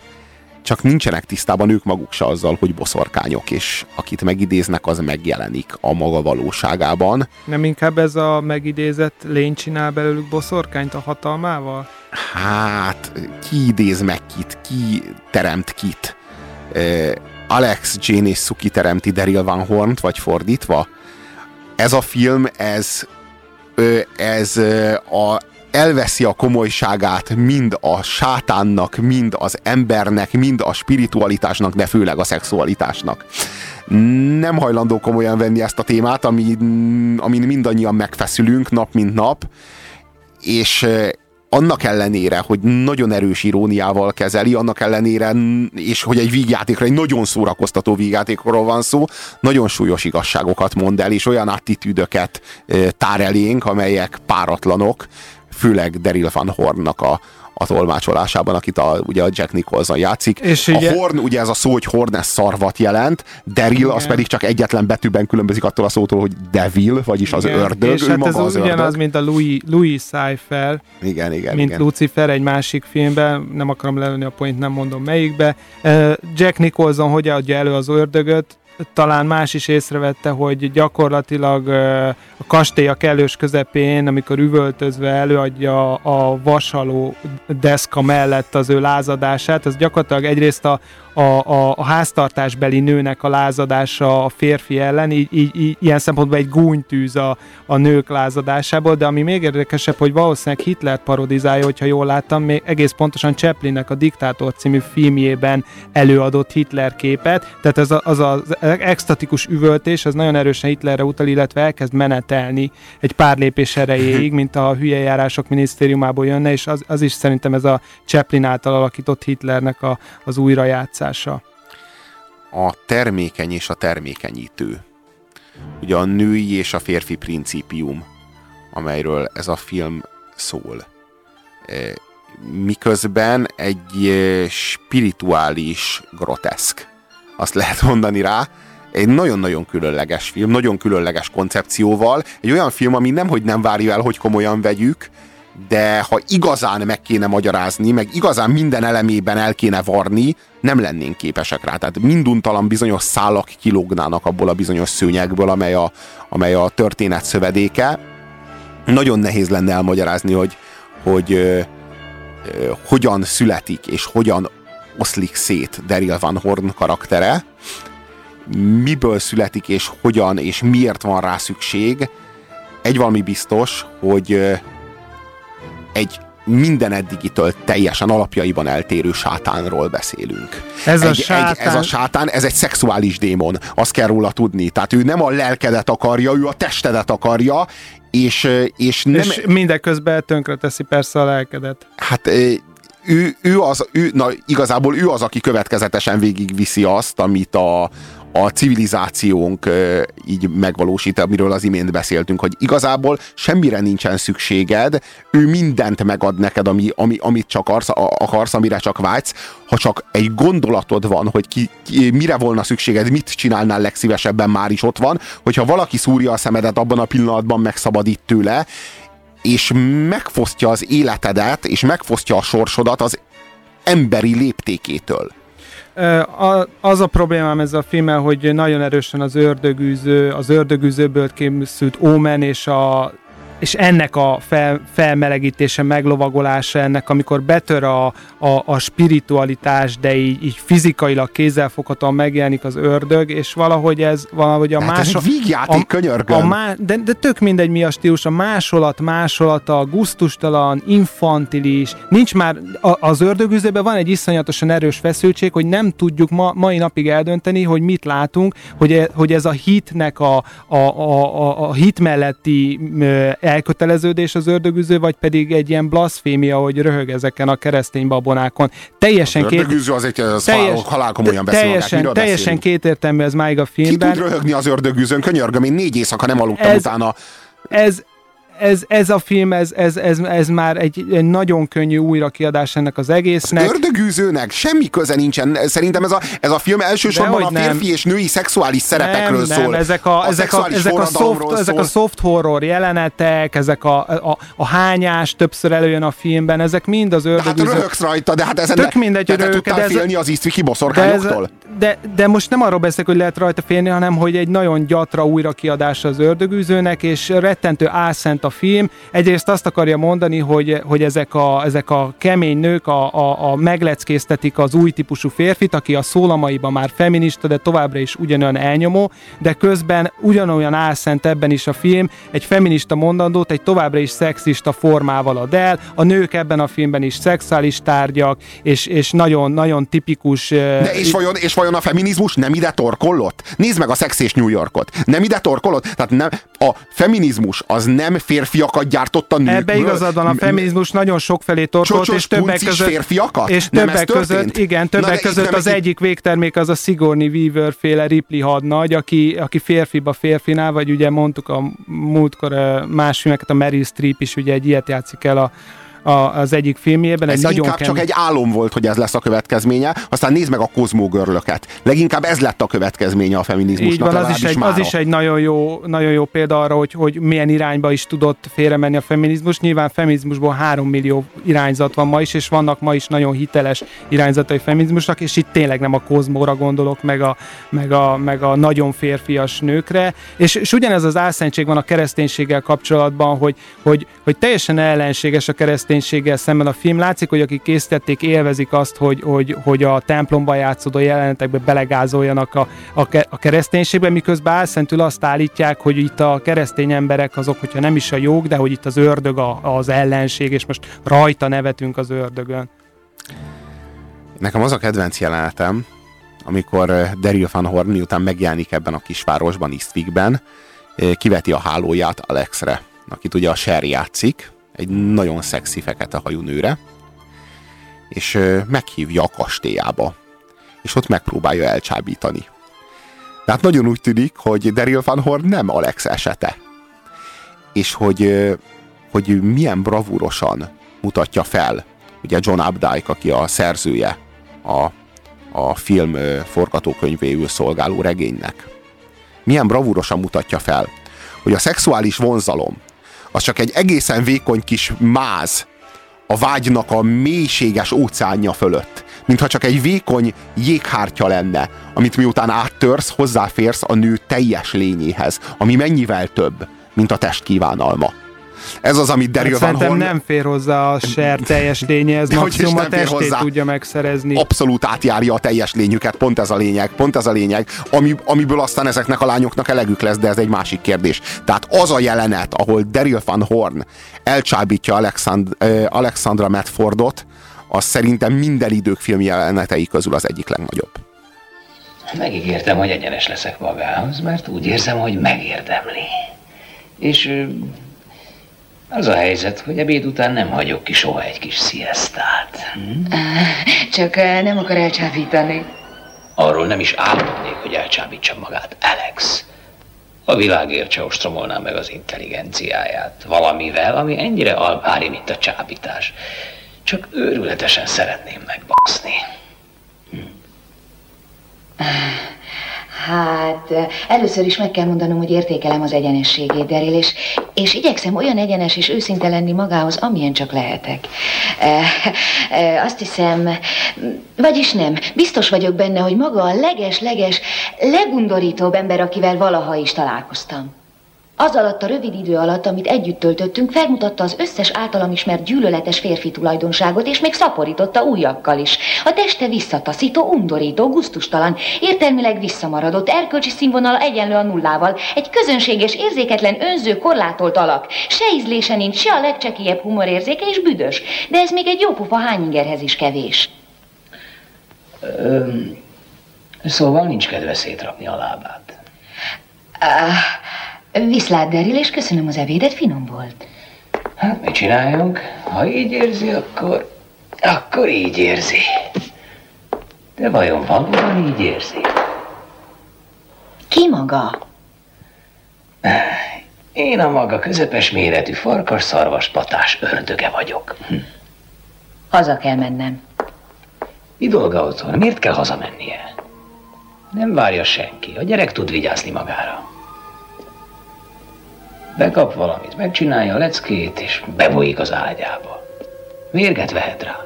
csak nincsenek tisztában ők maguk se azzal, hogy boszorkányok, és akit megidéznek, az megjelenik a maga valóságában. Nem inkább ez a megidézett lény csinál belőlük boszorkányt a hatalmával? Hát, ki idéz meg kit, ki teremt kit. Alex, Jane és Suki teremti Daryl Van Hornt, vagy fordítva. Ez a film, ez, ez a, elveszi a komolyságát mind a sátánnak, mind az embernek, mind a spiritualitásnak, de főleg a szexualitásnak. Nem hajlandó komolyan venni ezt a témát, amin, amin mindannyian megfeszülünk nap mint nap, és annak ellenére, hogy nagyon erős iróniával kezeli, annak ellenére, és hogy egy vígjátékra, egy nagyon szórakoztató vígjátékról van szó, nagyon súlyos igazságokat mond el, és olyan attitűdöket tár elénk, amelyek páratlanok, főleg Daryl Van Hornnak a, a tolmácsolásában, akit a, ugye a Jack Nicholson játszik. És a ugye- Horn, ugye ez a szó, hogy Horn, ez szarvat jelent, Daryl az pedig csak egyetlen betűben különbözik attól a szótól, hogy devil, vagyis az Igen, ördög, És ő hát maga ez az ugyanaz, ördög. mint a Louis, Louis Cypher, Igen, igen, mint igen. Lucifer egy másik filmben, nem akarom lelőni a point, nem mondom melyikbe. Jack Nicholson hogy adja elő az ördögöt, talán más is észrevette, hogy gyakorlatilag a kastély a kellős közepén, amikor üvöltözve előadja a vasaló deszka mellett az ő lázadását, ez gyakorlatilag egyrészt a, a, a, a háztartásbeli nőnek a lázadása a férfi ellen, így, így, így ilyen szempontból egy gúnytűz a, a nők lázadásából, de ami még érdekesebb, hogy valószínűleg Hitler parodizálja, hogyha jól láttam, még egész pontosan Chaplinnek a Diktátor című filmjében előadott Hitler képet, tehát ez a, az az extatikus üvöltés, ez nagyon erősen Hitlerre utal, illetve elkezd menetelni egy pár lépés erejéig, mint a hülye járások minisztériumából jönne, és az, az is szerintem ez a Chaplin által alakított Hitlernek a, az újrajátszása. a termékeny és a termékenyítő. Ugye a női és a férfi principium, amelyről ez a film szól. E, Miközben egy e, spirituális groteszk. Azt lehet mondani rá. Egy nagyon-nagyon különleges film, nagyon különleges koncepcióval. Egy olyan film, ami nemhogy nem várja el, hogy komolyan vegyük, de ha igazán meg kéne magyarázni, meg igazán minden elemében el kéne varni, nem lennénk képesek rá. Tehát minduntalan bizonyos szálak kilógnának abból a bizonyos szőnyegből, amely a, amely a történet szövedéke. Nagyon nehéz lenne elmagyarázni, hogy, hogy ö, ö, hogyan születik és hogyan oszlik szét Daryl Van Horn karaktere, miből születik és hogyan és miért van rá szükség. Egy valami biztos, hogy egy minden eddigitől teljesen alapjaiban eltérő sátánról beszélünk. Ez a egy, sátán- Egy, ez a sátán, ez egy szexuális démon, azt kell róla tudni. Tehát ő nem a lelkedet akarja, ő a testedet akarja, és, és nem... És mindeközben tönkre teszi persze a lelkedet. Hát ő, ő az, ő, na, igazából ő az, aki következetesen végigviszi azt, amit a, a civilizációnk így megvalósít, amiről az imént beszéltünk, hogy igazából semmire nincsen szükséged, ő mindent megad neked, ami, ami, amit csak akarsz, a- akarsz, amire csak vágysz, ha csak egy gondolatod van, hogy ki, ki, mire volna szükséged, mit csinálnál legszívesebben, már is ott van, hogyha valaki szúrja a szemedet, abban a pillanatban megszabadít tőle, és megfosztja az életedet, és megfosztja a sorsodat az emberi léptékétől. Az a problémám ezzel a filmmel, hogy nagyon erősen az ördögűző, az ördögűzőből készült Omen és a és ennek a fel, felmelegítése, meglovagolása, ennek, amikor betör a, a, a spiritualitás, de így, így fizikailag kézzelfoghatóan megjelenik az ördög, és valahogy ez valahogy a Hát ez másod... egy vígjáték, könyörgöm. a má, de, de tök mindegy mi a stílus, a másolat, másolata, guztustalan, infantilis, nincs már, a, az ördögüzőben van egy iszonyatosan erős feszültség, hogy nem tudjuk ma, mai napig eldönteni, hogy mit látunk, hogy, e, hogy ez a hitnek a, a, a, a, a hit melletti ö, elköteleződés az ördögüző, vagy pedig egy ilyen blaszfémia, hogy röhög ezeken a keresztény babonákon. Teljesen Az ördögűző az egy az teljes- halál komolyan beszél magát. teljesen, Miről teljesen kétértelmű ez máig a Ki filmben. tud röhögni az ördögűzőn? Könyörgöm, én négy éjszaka nem aludtam Ez- utána. ez, ez, ez a film, ez, ez, ez, ez már egy, egy nagyon könnyű újrakiadás ennek az egésznek. Ördögűzőnek semmi köze nincsen. Szerintem ez a, ez a film elsősorban a Dehogy nem. férfi és női szexuális szerepekről nem, szól. Nem, ezek a, ezek a, ezek a, soft, forradalomról ezek a szól. soft horror jelenetek, ezek a, a, a hányás többször előjön a filmben, ezek mind az De hát ördögűző. röhögsz rajta, de hát ezen Tök mindegy, de hogy röhögök, de ez- félni az Eastwicki de, ez, boszorkányoktól? de, de most nem arról beszélek, hogy lehet rajta félni, hanem hogy egy nagyon gyatra újrakiadása az ördögűzőnek, és rettentő álszent a film. Egyrészt azt akarja mondani, hogy, hogy ezek, a, ezek a kemény nők a, a, a megleckéztetik az új típusú férfit, aki a szólamaiban már feminista, de továbbra is ugyanolyan elnyomó, de közben ugyanolyan álszent ebben is a film, egy feminista mondandót egy továbbra is szexista formával ad el, a nők ebben a filmben is szexuális tárgyak, és, és nagyon, nagyon tipikus... De és vajon, és vajon a feminizmus nem ide torkollott? Nézd meg a Szex és New Yorkot. Nem ide torkollott? Tehát nem, a feminizmus az nem férfiakat gyártott a nőkből? Ebbe igazad van, a feminizmus nagyon sokfelé torkolt, és többek között... férfiakat? És többek között, igen, többek között az egy- egyik végtermék az a Sigourney Weaver féle Ripley hadnagy, aki, aki férfiba férfinál, vagy ugye mondtuk a múltkor más filmeket, a Meryl Streep is ugye egy ilyet játszik el a, a, az egyik filmjében. Ez egy nagyon inkább csak kemény- egy álom volt, hogy ez lesz a következménye, aztán nézd meg a Cosmo Girl-öket. Leginkább ez lett a következménye a feminizmusnak. Így van, az is, egy, az mára. is egy nagyon jó, nagyon jó példa arra, hogy, hogy milyen irányba is tudott félremenni a feminizmus. Nyilván feminizmusból három millió irányzat van ma is, és vannak ma is nagyon hiteles irányzatai feminizmusnak, és itt tényleg nem a kozmóra gondolok, meg a, meg a, meg a nagyon férfias nőkre. És, és ugyanez az álszentség van a kereszténységgel kapcsolatban, hogy, hogy, hogy teljesen ellenséges a kereszténységgel szemben a film. Látszik, hogy akik készítették, élvezik azt, hogy, hogy, hogy a templomban játszódó jelenetekbe belegázoljanak a, a, a kereszténységbe, miközben álszentül azt állítják, hogy itt a keresztény emberek azok, hogyha nem is a jók, de hogy itt az ördög a, az ellenség, és most rajta nevetünk az ördögön. Nekem az a kedvenc jelenetem, amikor eh, Daryl Van Horn miután megjelenik ebben a kisvárosban, Eastwickben, eh, kiveti a hálóját Alexre, akit ugye a Sher játszik, egy nagyon szexi fekete hajú nőre, és meghívja a kastélyába, és ott megpróbálja elcsábítani. Tehát nagyon úgy tűnik, hogy Daryl Van Horn nem Alex esete. És hogy, hogy milyen bravúrosan mutatja fel ugye John Updike, aki a szerzője a, a film forgatókönyvéül szolgáló regénynek. Milyen bravúrosan mutatja fel, hogy a szexuális vonzalom az csak egy egészen vékony kis máz a vágynak a mélységes óceánja fölött. Mintha csak egy vékony jéghártya lenne, amit miután áttörsz, hozzáférsz a nő teljes lényéhez, ami mennyivel több, mint a test kívánalma. Ez az, amit Daryl Van Szerintem Horn... nem fér hozzá a ser teljes is maximum a nem fér testét hozzá? tudja megszerezni. abszolút átjárja a teljes lényüket, pont ez a lényeg, pont ez a lényeg, ami, amiből aztán ezeknek a lányoknak elegük lesz, de ez egy másik kérdés. Tehát az a jelenet, ahol Daryl Van Horn elcsábítja Alexand, uh, Alexandra Medfordot, az szerintem minden idők film jelenetei közül az egyik legnagyobb. Megígértem, hogy egyenes leszek magához, mert úgy érzem, hogy megérdemli. És az a helyzet, hogy ebéd után nem hagyok ki soha egy kis sziasztát. Hm? Csak eh, nem akar elcsábítani. Arról nem is álmodnék, hogy elcsábítsam magát. Alex. A világért se ostromolná meg az intelligenciáját. Valamivel, ami ennyire alvári, mint a csábítás. Csak őrületesen szeretném megbaszni. Hát, először is meg kell mondanom, hogy értékelem az egyenességét, Daryl, és, és igyekszem olyan egyenes és őszinte lenni magához, amilyen csak lehetek. E, e, azt hiszem, vagyis nem, biztos vagyok benne, hogy maga a leges-leges, legundorítóbb ember, akivel valaha is találkoztam. Az alatt a rövid idő alatt, amit együtt töltöttünk, felmutatta az összes általam ismert gyűlöletes férfi tulajdonságot, és még szaporította újakkal is. A teste visszataszító, undorító, guztustalan, értelmileg visszamaradott, erkölcsi színvonala egyenlő a nullával, egy közönséges, érzéketlen, önző, korlátolt alak. Se ízlése nincs, se a legcsekélyebb humorérzéke, és büdös. De ez még egy jópofa hányingerhez is kevés. Öm, szóval nincs kedve szétrapni a lábát. Ah, viszlát, Daryl, és köszönöm az ebédet, finom volt. Hát mit csináljunk? Ha így érzi, akkor... Akkor így érzi. De vajon valóban így érzi? Ki maga? Én a maga közepes méretű farkas szarvas patás ördöge vagyok. Hm. Haza kell mennem. Mi dolga otthon? Miért kell hazamennie? Nem várja senki. A gyerek tud vigyázni magára. Bekap valamit, megcsinálja a leckét, és bebújik az ágyába. Mérget vehet rá.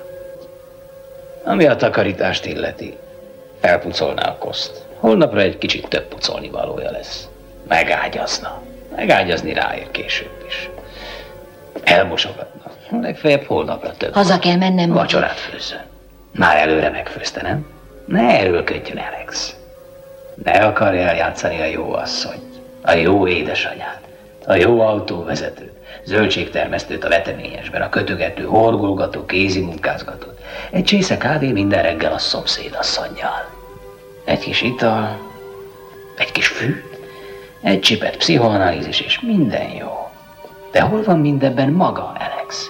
Ami a takarítást illeti, elpucolná a koszt. Holnapra egy kicsit több pucolni valója lesz. Megágyazna. Megágyazni ráér később is. Elmosogatna. Legfeljebb holnapra több. Haza kell mennem. Vacsorát főzzön. Már előre megfőzte, nem? Ne erőlködjön, Alex. Ne akarja eljátszani a jó asszonyt, a jó édesanyát, a jó autóvezetőt, zöldségtermesztőt a veteményesben, a kötögető, horgolgató, kézi munkázgatót. Egy csésze kávé minden reggel a szomszéd asszonyjal. Egy kis ital, egy kis fű, egy csipet pszichoanalízis, és minden jó. De hol van mindebben maga, Alex?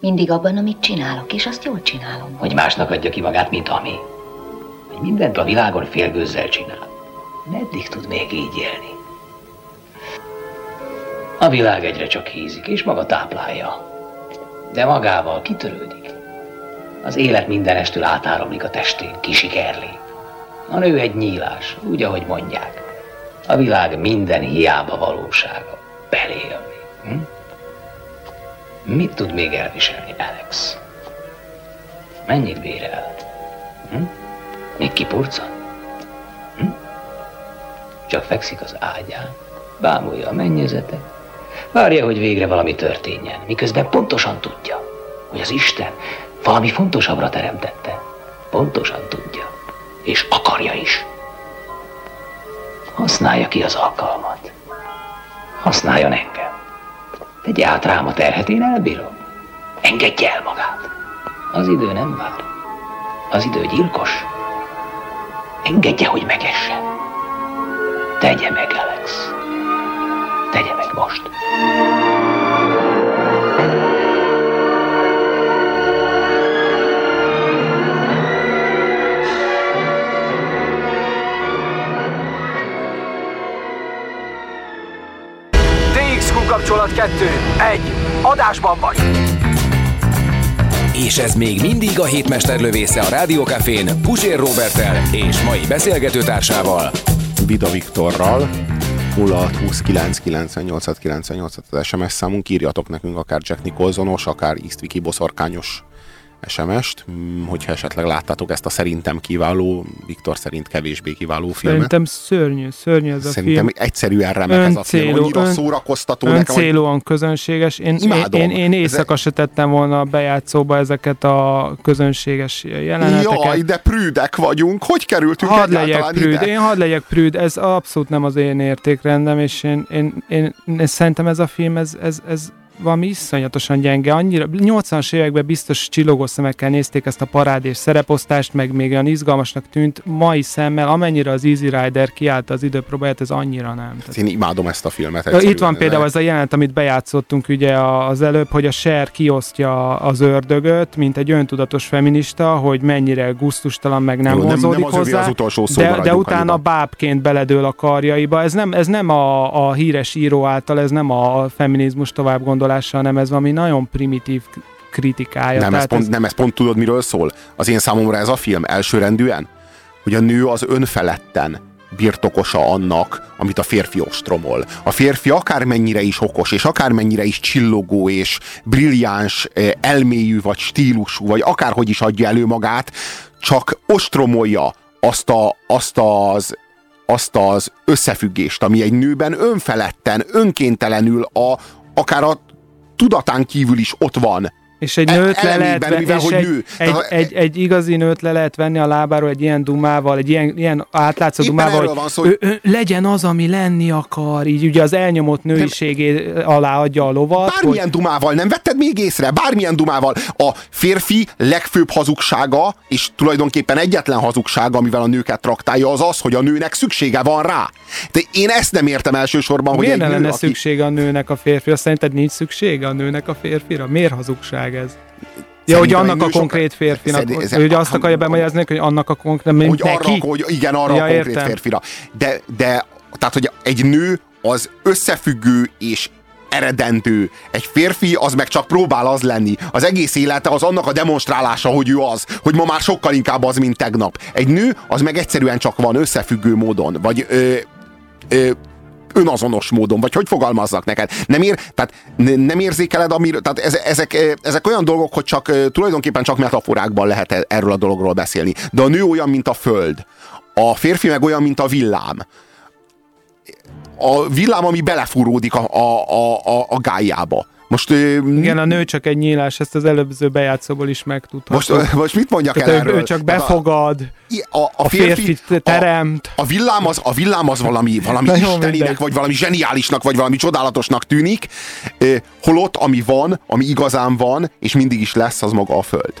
Mindig abban, amit csinálok, és azt jól csinálom. Hogy másnak adja ki magát, mint ami. Hogy mindent a világon félgőzzel csinál. Meddig tud még így élni? A világ egyre csak hízik, és maga táplálja. De magával kitörődik. Az élet mindenestől átáramlik a testén, kisikerli. A nő egy nyílás, úgy, ahogy mondják. A világ minden hiába valósága. Belélni. Hm? Mit tud még elviselni Alex? Mennyit bír el? Hm? Még kipurcan? Hm? Csak fekszik az ágyán, bámulja a mennyezetet, várja, hogy végre valami történjen, miközben pontosan tudja, hogy az Isten valami fontosabbra teremtette. Pontosan tudja, és akarja is. Használja ki az alkalmat. Használjon engem. Tegye át rám a terhet, én elbírom. Engedje el magát. Az idő nem vár. Az idő gyilkos. Engedje, hogy megessen. Tegye meg, Alex. Tegye meg most. TXQ kapcsolat 2. 1. Adásban vagy. És ez még mindig a hétmester lövésze a Rádiókafén Pusér Robertel és mai beszélgetőtársával. Vida Viktorral 06299898 az SMS számunk, írjatok nekünk akár Jack Nicholsonos, akár Eastwiki boszorkányos SMS-t, hogyha esetleg láttátok ezt a szerintem kiváló, Viktor szerint kevésbé kiváló filmet. Szerintem szörnyű, szörnyű ez a Szerintem film. egyszerűen remek ez a film, annyira ön- szórakoztató nekem, hogy Öncélúan közönséges. Én, én, Imádom. én, én éjszaka se tettem volna a bejátszóba ezeket a közönséges jeleneteket. Jaj, de prűdek vagyunk, hogy kerültünk Hadd legyek prűd, ide? én hadd legyek prűd, ez abszolút nem az én értékrendem, és én, én, én, én szerintem ez a film, ez, ez, ez valami iszonyatosan gyenge, annyira, 80-as években biztos csillogó szemekkel nézték ezt a parádés szereposztást, meg még olyan izgalmasnak tűnt mai szemmel, amennyire az Easy Rider kiállta az időpróbáját, ez annyira nem. Tehát, Én imádom ezt a filmet. Itt van például az a jelenet, amit bejátszottunk ugye az előbb, hogy a Cher kiosztja az ördögöt, mint egy öntudatos feminista, hogy mennyire gusztustalan, meg nem Jó, nem- vonzódik nem övé hozzá. az utolsó szó, de, de utána annyiban. bábként beledől a karjaiba. Ez nem, ez nem a, a híres író által, ez nem a feminizmus tovább gondolása, hanem ez valami nagyon primitív kritikája. Nem ez, pont, nem ez pont tudod, miről szól? Az én számomra ez a film elsőrendűen, hogy a nő az önfeledten birtokosa annak, amit a férfi ostromol. A férfi akármennyire is okos, és akármennyire is csillogó, és brilliáns, eh, elmélyű, vagy stílusú, vagy akárhogy is adja elő magát, csak ostromolja azt, a, azt az azt az összefüggést, ami egy nőben önfeledten, önkéntelenül, a, akár a tudatán kívül is ott van. És egy E- nőt le lehet venni, mivel és hogy egy, nő. egy, Tehát- egy, egy, igazi nőt le lehet venni a lábáról egy ilyen dumával, egy ilyen, ilyen átlátszó dumával, hogy van szó, ő, ő, legyen az, ami lenni akar, így ugye az elnyomott nőiségé alá adja a lovat. Bármilyen dumával, nem vetted még észre? Bármilyen dumával. A férfi legfőbb hazugsága, és tulajdonképpen egyetlen hazugsága, amivel a nőket traktálja, az az, hogy a nőnek szüksége van rá. De én ezt nem értem elsősorban, hogy Miért egy ne nő, lenne aki... szüksége a nőnek a férfira? Szerinted nincs szüksége a nőnek a férfira? Miért hazugság ez? Ja, hogy annak a konkrét férfinak, Szerint- ez- hogy azt akarja bemagyarázni, hogy annak a konkrét, mint hogy arra, neki? hogy igen, arra Ja, a konkrét értem. férfira. De, de, tehát, hogy egy nő az összefüggő és eredendő. Egy férfi az meg csak próbál az lenni. Az egész élete az annak a demonstrálása, hogy ő az, hogy ma már sokkal inkább az, mint tegnap. Egy nő az meg egyszerűen csak van összefüggő módon, vagy ö, ö, önazonos módon, vagy hogy fogalmazzak neked? Nem, ér, tehát ne- nem érzékeled, amiről, tehát ez, ezek, ö, ezek olyan dolgok, hogy csak ö, tulajdonképpen csak metaforákban lehet e- erről a dologról beszélni. De a nő olyan, mint a föld. A férfi meg olyan, mint a villám. A villám, ami belefúródik a, a, a, a, a gályába. Most, Igen, a nő csak egy nyílás, ezt az előző bejátszóból is megtudhatjuk. most, most mit mondjak Tehát el ő, erről? ő csak befogad, a, a, a férfi teremt. A, a, villám az, a villám az valami, valami isteninek, mindegy. vagy valami zseniálisnak, vagy valami csodálatosnak tűnik, holott ami van, ami igazán van, és mindig is lesz, az maga a föld.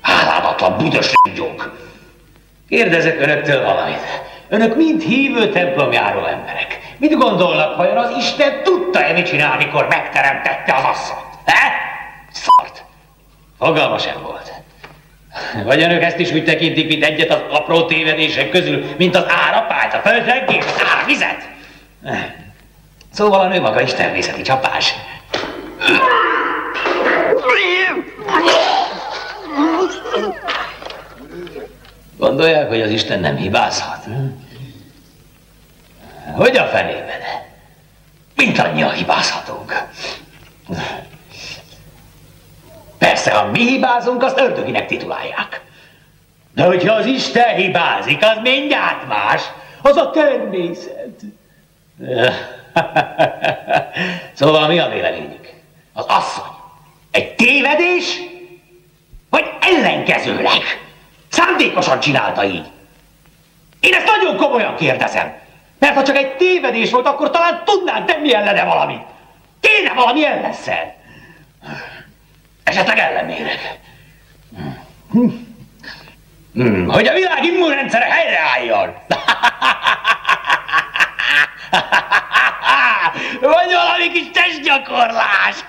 Hálálatlan büdös ringyók! Kérdezek önöktől valamit. Önök mind hívő templomjáró emberek. Mit gondolnak, vajon az Isten tudta-e, mit csinál, mikor megteremtette az asszonyt? He? Szart. Fogalma sem volt. Vagy önök ezt is úgy tekintik, mint egyet az apró tévedések közül, mint az árapályt, a földrengést, az árvizet? Szóval a nő maga is természeti csapás. Gondolják, hogy az Isten nem hibázhat? hm? Hogy a fenében? Mindannyian hibázhatunk. Persze, ha mi hibázunk, azt ördöginek titulálják. De hogyha az Isten hibázik, az mindjárt más. Az a természet. szóval mi a véleményük? Az asszony egy tévedés, vagy ellenkezőleg? Szándékosan csinálta így. Én ezt nagyon komolyan kérdezem. Mert ha csak egy tévedés volt, akkor talán tudnánk tenni ellene valamit. Kéne valami ellenszer. Esetleg ellenméreg. Hmm, hogy a világ immunrendszere helyreálljon. Vagy valami kis testgyakorlás.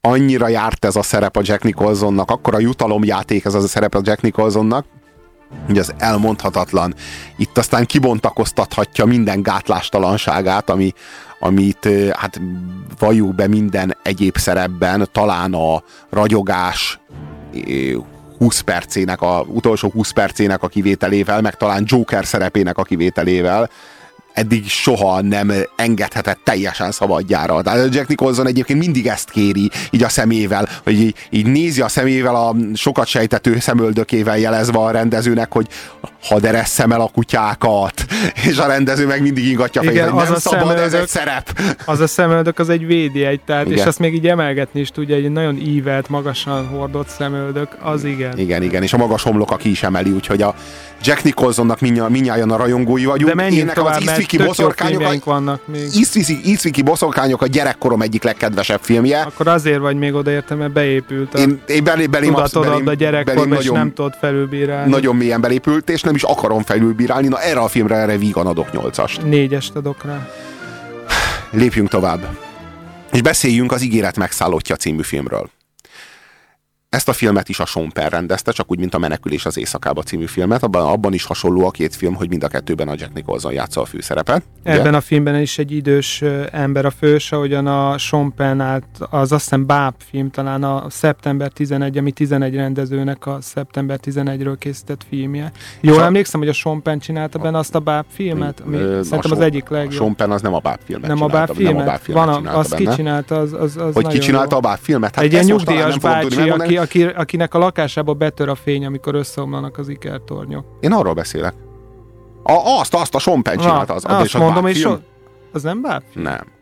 Annyira járt ez a szerep a Jack Nicholsonnak, akkor a jutalomjáték ez a szerep a Jack Nicholsonnak, hogy az elmondhatatlan. Itt aztán kibontakoztathatja minden gátlástalanságát, ami, amit hát valljuk be minden egyéb szerepben, talán a ragyogás ö, 20 percének, a utolsó 20 percének a kivételével, meg talán Joker szerepének a kivételével, eddig soha nem engedhetett teljesen szabadjára. Tehát Jack Nicholson egyébként mindig ezt kéri, így a szemével, hogy így, így nézi a szemével a sokat sejtető szemöldökével jelezve a rendezőnek, hogy hadd eresszem el a kutyákat, és a rendező meg mindig ingatja fejét, Igen, hogy nem a szabad, ez egy szerep. Az a szemöldök az egy védjegy, tehát, Igen. és azt még így emelgetni is tudja, egy nagyon ívelt, magasan hordott szemöldök, az igen. Igen, igen, és a magas homloka ki is emeli, úgyhogy a Jack Nicholsonnak minnyá, minnyáján a rajongói vagyunk. De menjünk Én nekem tovább, az jó boszorkányok, filmjeink vannak még. Eastwicki boszorkányok a gyerekkorom egyik legkedvesebb filmje. Akkor azért vagy még odaértem, mert beépült a Én, én belé, belém, tudatod belém, a gyerekkorban, belém és nagyon, nem tudod felülbírálni. nagyon mélyen belépült, és nem is akarom felülbírálni. Na erre a filmre erre vígan adok nyolcast. Négyest adok rá. Lépjünk tovább. És beszéljünk az Ígéret megszállottja című filmről. Ezt a filmet is a Sean Penn rendezte, csak úgy, mint a Menekülés az éjszakába című filmet. Abban, abban is hasonló a két film, hogy mind a kettőben a Jack Nicholson játsza a főszerepet. ugye? Ebben a filmben is egy idős ember a fős, ahogyan a Sean Penn állt, az azt hiszem Báb film, talán a Szeptember 11, ami 11 rendezőnek a Szeptember 11-ről készített filmje. Jól Sa- emlékszem, hogy a Sean Penn csinálta benne azt a Báb filmet, ami Ö, szerintem a az Sean- egyik A legjobb. Sean Penn az nem a Báb filmet Nem a Báb filmet? Nem a Báb filmet Van, a, csinálta azt ki benne. csinálta, az, az, az Hogy ki nagyon csinálta jó. a Báb filmet? Hát egy ilyen nyugdíjas bácsi, aki, aki, akinek a lakásába betör a fény, amikor összeomlanak az ikertornyok. Én arról beszélek. A, azt, azt a Sean Penn csinálta. Az, az, azt az mondom, és so, az nem Báb? Nem.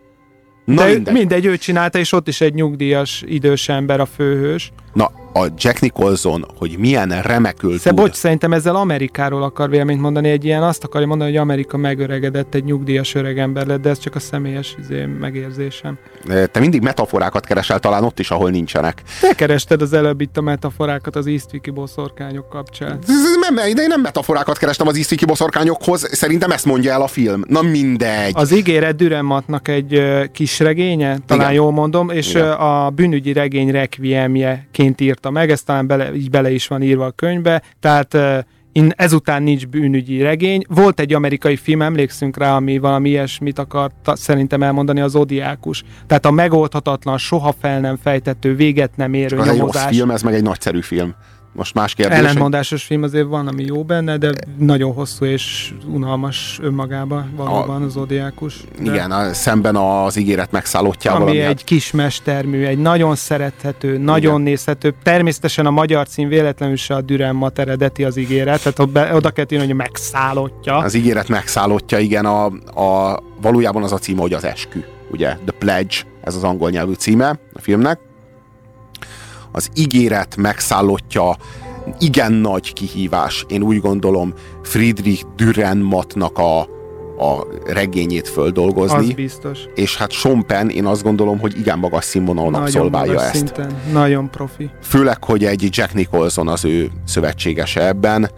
Na Na De mindegy. mindegy, ő csinálta, és ott is egy nyugdíjas idős ember a főhős. Na, a Jack Nicholson, hogy milyen remekül Szóval, tud. bocs, szerintem ezzel Amerikáról akar véleményt mondani, egy ilyen azt akarja mondani, hogy Amerika megöregedett, egy nyugdíjas öreg ember lett, de ez csak a személyes izé, megérzésem. Te mindig metaforákat keresel talán ott is, ahol nincsenek. Te kerested az előbb itt a metaforákat az Eastwicki boszorkányok kapcsán. Nem, de én nem metaforákat kerestem az Isztiki boszorkányokhoz, szerintem ezt mondja el a film. Na mindegy. Az ígéret Dürrenmattnak egy kis regénye, talán Igen. jól mondom, és Igen. a bűnügyi regény requiemjeként írta meg, ez talán bele, így bele is van írva a könyvbe, tehát ezután nincs bűnügyi regény. Volt egy amerikai film, emlékszünk rá, ami valami ilyesmit akart szerintem elmondani, az Odiákus. Tehát a megoldhatatlan, soha fel nem fejtető, véget nem érő Az egy rossz nyomozás. film, ez meg egy nagyszerű film. Most más kérdés. hogy- Ellentmondásos film azért van, ami jó benne, de nagyon hosszú és unalmas önmagában valóban az Odiákus. De- Igen, a, szemben az ígéret megszállottjával. ami ami egy hát- kis mestermű, egy nagyon szerethető, nagyon nézhető. Természetesen a magyar cím véletlenül se a Dürrenmatt eredeti az ígéret, tehát be, oda kell írni, hogy megszállottja. Az ígéret megszállottja, igen, a, a, valójában az a címe, hogy az eskü, ugye, The Pledge, ez az angol nyelvű címe a filmnek. Az ígéret megszállottja igen nagy kihívás, én úgy gondolom, Friedrich Dürrenmattnak a, a regényét földolgozni. Az biztos. És hát Sean Penn, én azt gondolom, hogy igen magas színvonalon Nagyon abszolválja magas ezt. szinten, nagyon profi. Főleg, hogy egy Jack Nicholson az ő szövetségese ebben.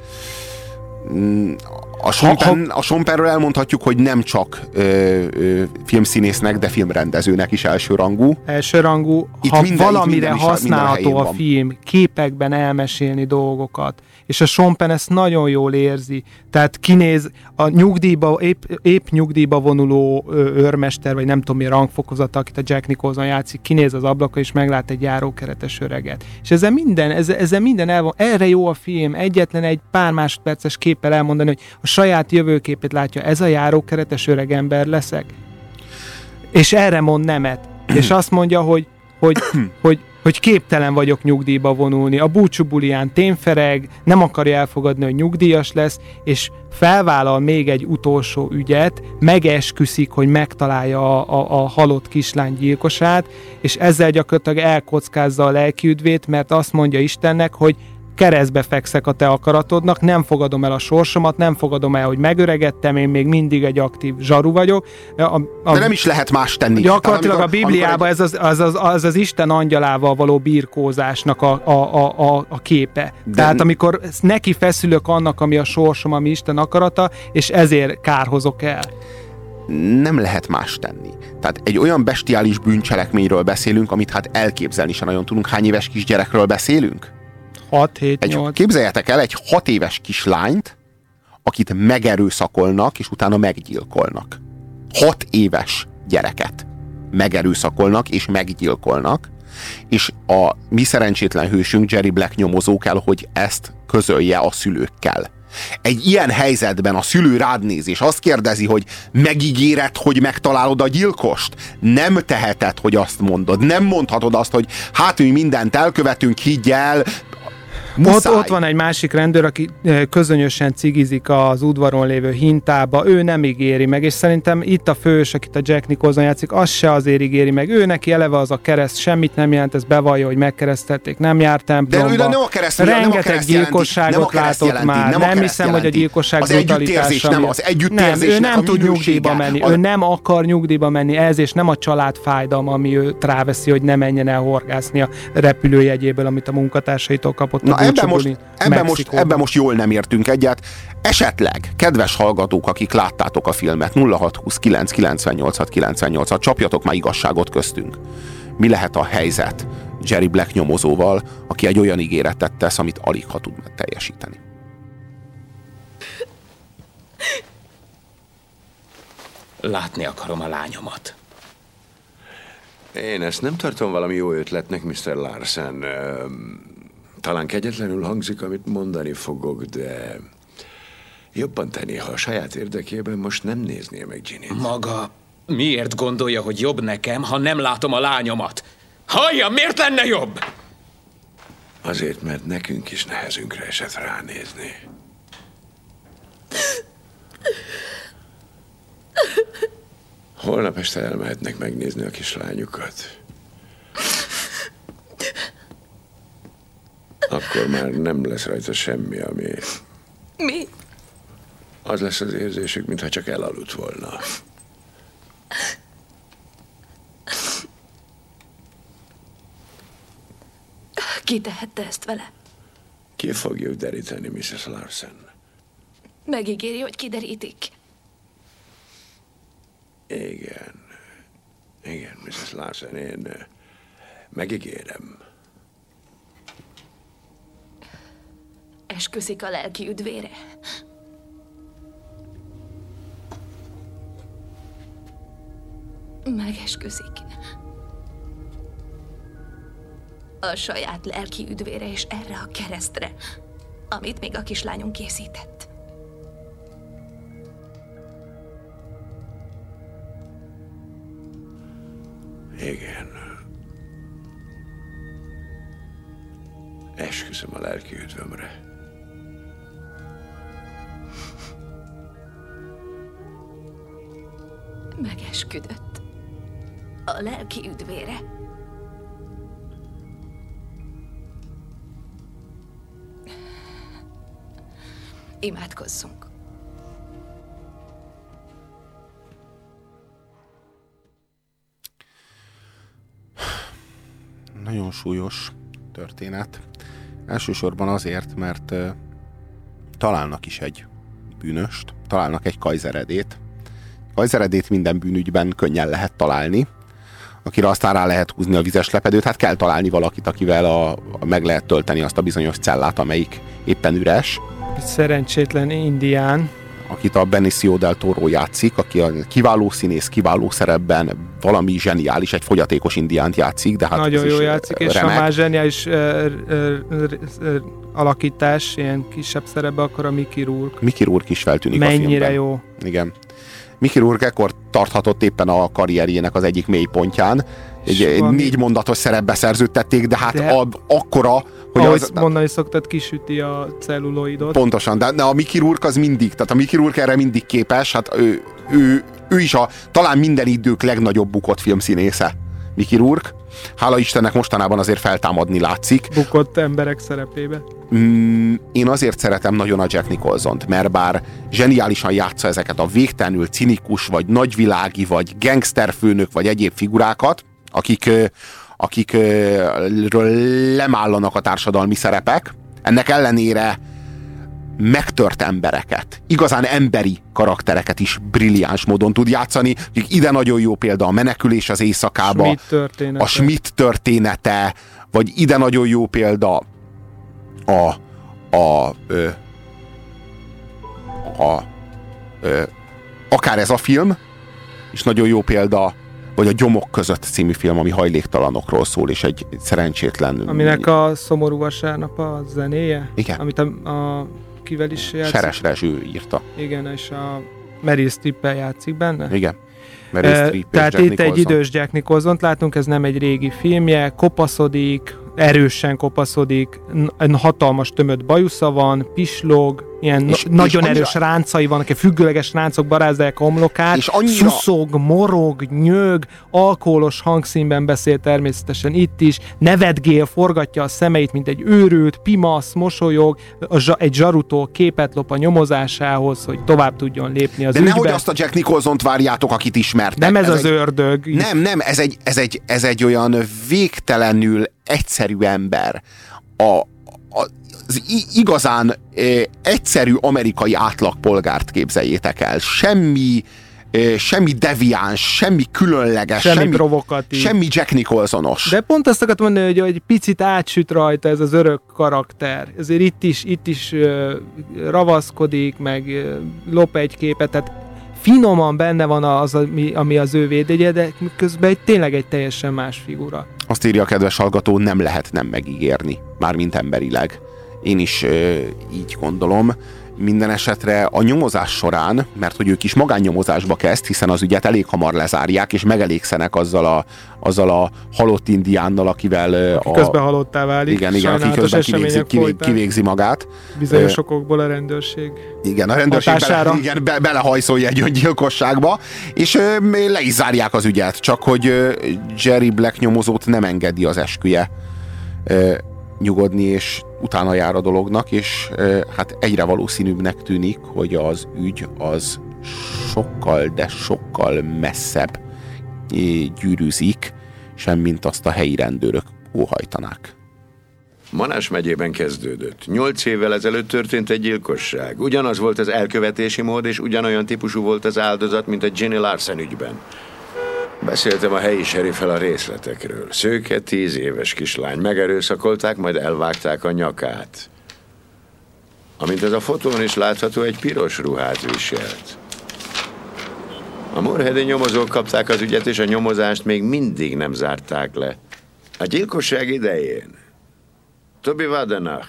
A Sean, Penn, a Sean Pennről elmondhatjuk, hogy nem csak ö, ö, filmszínésznek, de filmrendezőnek is elsőrangú. Elsőrangú, Itt ha minden- valamire minden használható a van. film, képekben elmesélni dolgokat. És a Sean Penn ezt nagyon jól érzi. Tehát kinéz a nyugdíjba, épp, épp nyugdíjba vonuló őrmester, vagy nem tudom mi rangfokozata, akit a Jack Nicholson játszik, kinéz az ablaka, és meglát egy járókeretes öreget. És ezzel minden, ezzel, ezzel minden el van. Erre jó a film. Egyetlen egy pár másodperces képpel elmondani, hogy a saját jövőképét látja, ez a járókeretes öreg ember leszek. És erre mond nemet. És azt mondja, hogy, hogy, hogy, hogy képtelen vagyok nyugdíjba vonulni. A búcsú bulián tényfereg, nem akarja elfogadni, hogy nyugdíjas lesz, és felvállal még egy utolsó ügyet, megesküszik, hogy megtalálja a, a, a halott kislány gyilkosát, és ezzel gyakorlatilag elkockázza a lelkiüdvét, mert azt mondja Istennek, hogy keresztbe fekszek a te akaratodnak, nem fogadom el a sorsomat, nem fogadom el, hogy megöregettem, én még mindig egy aktív zsaru vagyok. A, a, De nem is lehet más tenni. Gyakorlatilag Tehát a amikor- Bibliában ez az, az, az, az, az Isten angyalával való birkózásnak a, a, a, a, a képe. De- Tehát amikor neki feszülök annak, ami a sorsom, ami Isten akarata, és ezért kárhozok el. nem lehet más tenni. Tehát egy olyan bestiális bűncselekményről beszélünk, amit hát elképzelni sem nagyon tudunk. Hány éves kisgyerekről beszélünk? 6, 7, Egy, 8. képzeljetek el egy hat éves kislányt, akit megerőszakolnak, és utána meggyilkolnak. Hat éves gyereket megerőszakolnak, és meggyilkolnak, és a mi szerencsétlen hősünk Jerry Black nyomozó kell, hogy ezt közölje a szülőkkel. Egy ilyen helyzetben a szülő rád néz, és azt kérdezi, hogy megígéred, hogy megtalálod a gyilkost? Nem teheted, hogy azt mondod. Nem mondhatod azt, hogy hát mi mindent elkövetünk, higgy el, Muszáj. ott van egy másik rendőr, aki eh, közönösen cigizik az udvaron lévő hintába, ő nem ígéri meg, és szerintem itt a fős, akit a Jack Nicholson játszik, az se azért ígéri meg. Ő neki eleve az a kereszt, semmit nem jelent, ez bevallja, hogy megkeresztelték, nem járt templomba. De nem a kereszt, nem a Rengeteg kereszt jelenti, gyilkosságot nem a kereszt látott jelenti, már. nem Nem, a kereszt hiszem, hogy a jelenti. gyilkosság Az együttérzés nem, az együttérzésnek Nem, ő nem tud nyugdíjba menni. A- Ő nem akar nyugdíjba menni, ez és nem a család fájdalma, ami őt ráveszi, hogy ne menjen el horgászni a repülőjegyéből, amit a munkatársaitól kapott Na ebben most, ebben, most, ebben most jól nem értünk egyet. Esetleg, kedves hallgatók, akik láttátok a filmet, 0629 98 98 csapjatok már igazságot köztünk. Mi lehet a helyzet Jerry Black nyomozóval, aki egy olyan ígéretet tesz, amit alig ha tud teljesíteni? Látni akarom a lányomat. Én ezt nem tartom valami jó ötletnek, Mr. Larsen. Talán kegyetlenül hangzik, amit mondani fogok, de jobban tenni, ha a saját érdekében most nem nézné meg Ginny. Maga miért gondolja, hogy jobb nekem, ha nem látom a lányomat? Hallja, miért lenne jobb? Azért, mert nekünk is nehezünkre esett ránézni. Holnap este elmehetnek megnézni a kislányukat. Akkor már nem lesz rajta semmi, ami... Mi? Az lesz az érzésük, mintha csak elaludt volna. Ki tehette ezt vele? Ki fogjuk deríteni, Mrs. Larsen? Megígéri, hogy kiderítik. Igen. Igen, Mrs. Larsen, én eh, megígérem. Esküszik a lelki üdvére. Megesküszik. A saját lelki üdvére és erre a keresztre, amit még a kislányunk készített. Súlyos történet. Elsősorban azért, mert találnak is egy bűnöst, találnak egy kajzeredét. Kajzeredét minden bűnügyben könnyen lehet találni, akire aztán rá lehet húzni a vizes lepedőt, hát kell találni valakit, akivel a, a, meg lehet tölteni azt a bizonyos cellát, amelyik éppen üres, Egy szerencsétlen indián. akit a Benicio del Toro játszik, aki a kiváló színész, kiváló szerepben valami zseniális, egy fogyatékos indiánt játszik, de hát Nagyon jó játszik, és remek. ha már zseniális ö, ö, ö, alakítás, ilyen kisebb szerepbe, akkor a Mickey Rourke. Mickey Rourke is feltűnik a Mennyire filmben. jó. Igen. Mickey Rourke ekkor tarthatott éppen a karrierjének az egyik mélypontján. Egy, egy négy mondatos szerepbe szerződtették, de hát De- A, akkora, hogy Ahogy az, mondani szoktad, kisüti a celluloidot. Pontosan, de, de a Mickey Rourke az mindig, tehát a Mickey Rourke erre mindig képes, hát ő, ő, ő is a talán minden idők legnagyobb bukott filmszínésze. Mickey Rourke. Hála Istennek mostanában azért feltámadni látszik. Bukott emberek szerepébe. Mm, én azért szeretem nagyon a Jack Nicholson-t, mert bár zseniálisan játsza ezeket a végtelenül cinikus, vagy nagyvilági, vagy gangsterfőnök, vagy egyéb figurákat, akik, akikről lemállanak a társadalmi szerepek, ennek ellenére megtört embereket, igazán emberi karaktereket is brilliáns módon tud játszani. Ide nagyon jó példa a menekülés az éjszakába, Schmidt története. a Schmidt története, vagy ide nagyon jó példa a a ö, a ö, akár ez a film, és nagyon jó példa, vagy a Gyomok között című film, ami hajléktalanokról szól, és egy szerencsétlen Aminek a szomorú vasárnap a zenéje? Igen. Amit a, a kivel is játszik? Seres Rezső írta. Igen, és a Meryl streep játszik benne? Igen. Meryl Streep és Tehát Jack itt egy Nicholson. idős Jack Nicholson látunk, ez nem egy régi filmje, kopaszodik, erősen kopaszodik, hatalmas tömött bajusza van, pislog, ilyen És- na- nagyon és annyira- erős ráncai vannak, függőleges ráncok barázdálják a homlokát, És annyira- szuszog, morog, nyög, alkoholos hangszínben beszél természetesen itt is, nevetgél, forgatja a szemeit, mint egy őrült, pimasz, mosolyog, a zsa- egy zsarutól képet lop a nyomozásához, hogy tovább tudjon lépni az De ügybe. nehogy azt a Jack Nicholson-t várjátok, akit ismertek. Nem ez az egy, ördög. Nem, nem, ez egy, ez, egy, ez egy olyan végtelenül egyszerű ember. A, a, az igazán egyszerű amerikai átlagpolgárt képzeljétek el. Semmi semmi deviáns, semmi különleges, Semmi semmi, provokatív. semmi Jack Nicholsonos. De pont azt akartam mondani, hogy, egy picit átsüt rajta ez az örök karakter. Ezért itt is, itt is uh, ravaszkodik, meg uh, lop egy képet, tehát finoman benne van az, ami, ami az ő védjegye, de közben egy, tényleg egy teljesen más figura. Azt írja a kedves hallgató, nem lehet nem megígérni, mármint emberileg. Én is ö, így gondolom. Minden esetre a nyomozás során, mert hogy ők is magánnyomozásba kezd, hiszen az ügyet elég hamar lezárják, és megelégszenek azzal a, azzal a halott indiánnal, akivel Aki a... közben halottá válik. Igen, igen, aki közben kivégzi, kivég, kivégzi magát. Bizonyos okokból a rendőrség. igen, a rendőrség hatására. bele, igen, be, belehajszolja egy öngyilkosságba, és ö, le is zárják az ügyet, csak hogy ö, Jerry Black nyomozót nem engedi az esküje ö, nyugodni, és utána jár a dolognak, és hát egyre valószínűbbnek tűnik, hogy az ügy az sokkal, de sokkal messzebb gyűrűzik, sem mint azt a helyi rendőrök óhajtanák. Manás megyében kezdődött. Nyolc évvel ezelőtt történt egy gyilkosság. Ugyanaz volt az elkövetési mód, és ugyanolyan típusú volt az áldozat, mint a Ginny Larsen ügyben. Beszéltem a helyi seriffel a részletekről. Szőke tíz éves kislány. Megerőszakolták, majd elvágták a nyakát. Amint ez a fotón is látható, egy piros ruhát viselt. A Moorheadi nyomozók kapták az ügyet, és a nyomozást még mindig nem zárták le. A gyilkosság idején Tobi Wadenach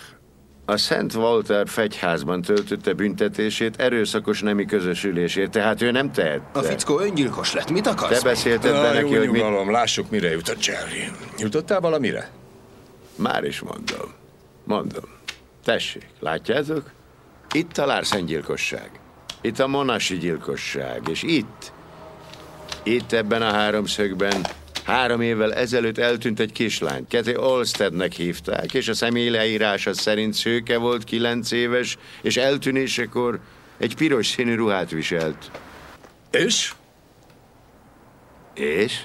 a Szent Walter fegyházban töltötte büntetését erőszakos nemi közösülésért, tehát ő nem tehette. A fickó öngyilkos lett. Mit akarsz? Te beszélted be Na, neki, jó hogy nyugalom, lássuk, mire jutott Jerry. Jutottál valamire? Már is mondom. Mondom. Tessék, látjátok? Itt a Larsen gyilkosság. Itt a Monasi gyilkosság. És itt, itt ebben a háromszögben három évvel ezelőtt eltűnt egy kislány. Kathy Olstednek hívták, és a személy leírása szerint szőke volt, kilenc éves, és eltűnésekor egy piros színű ruhát viselt. És? És?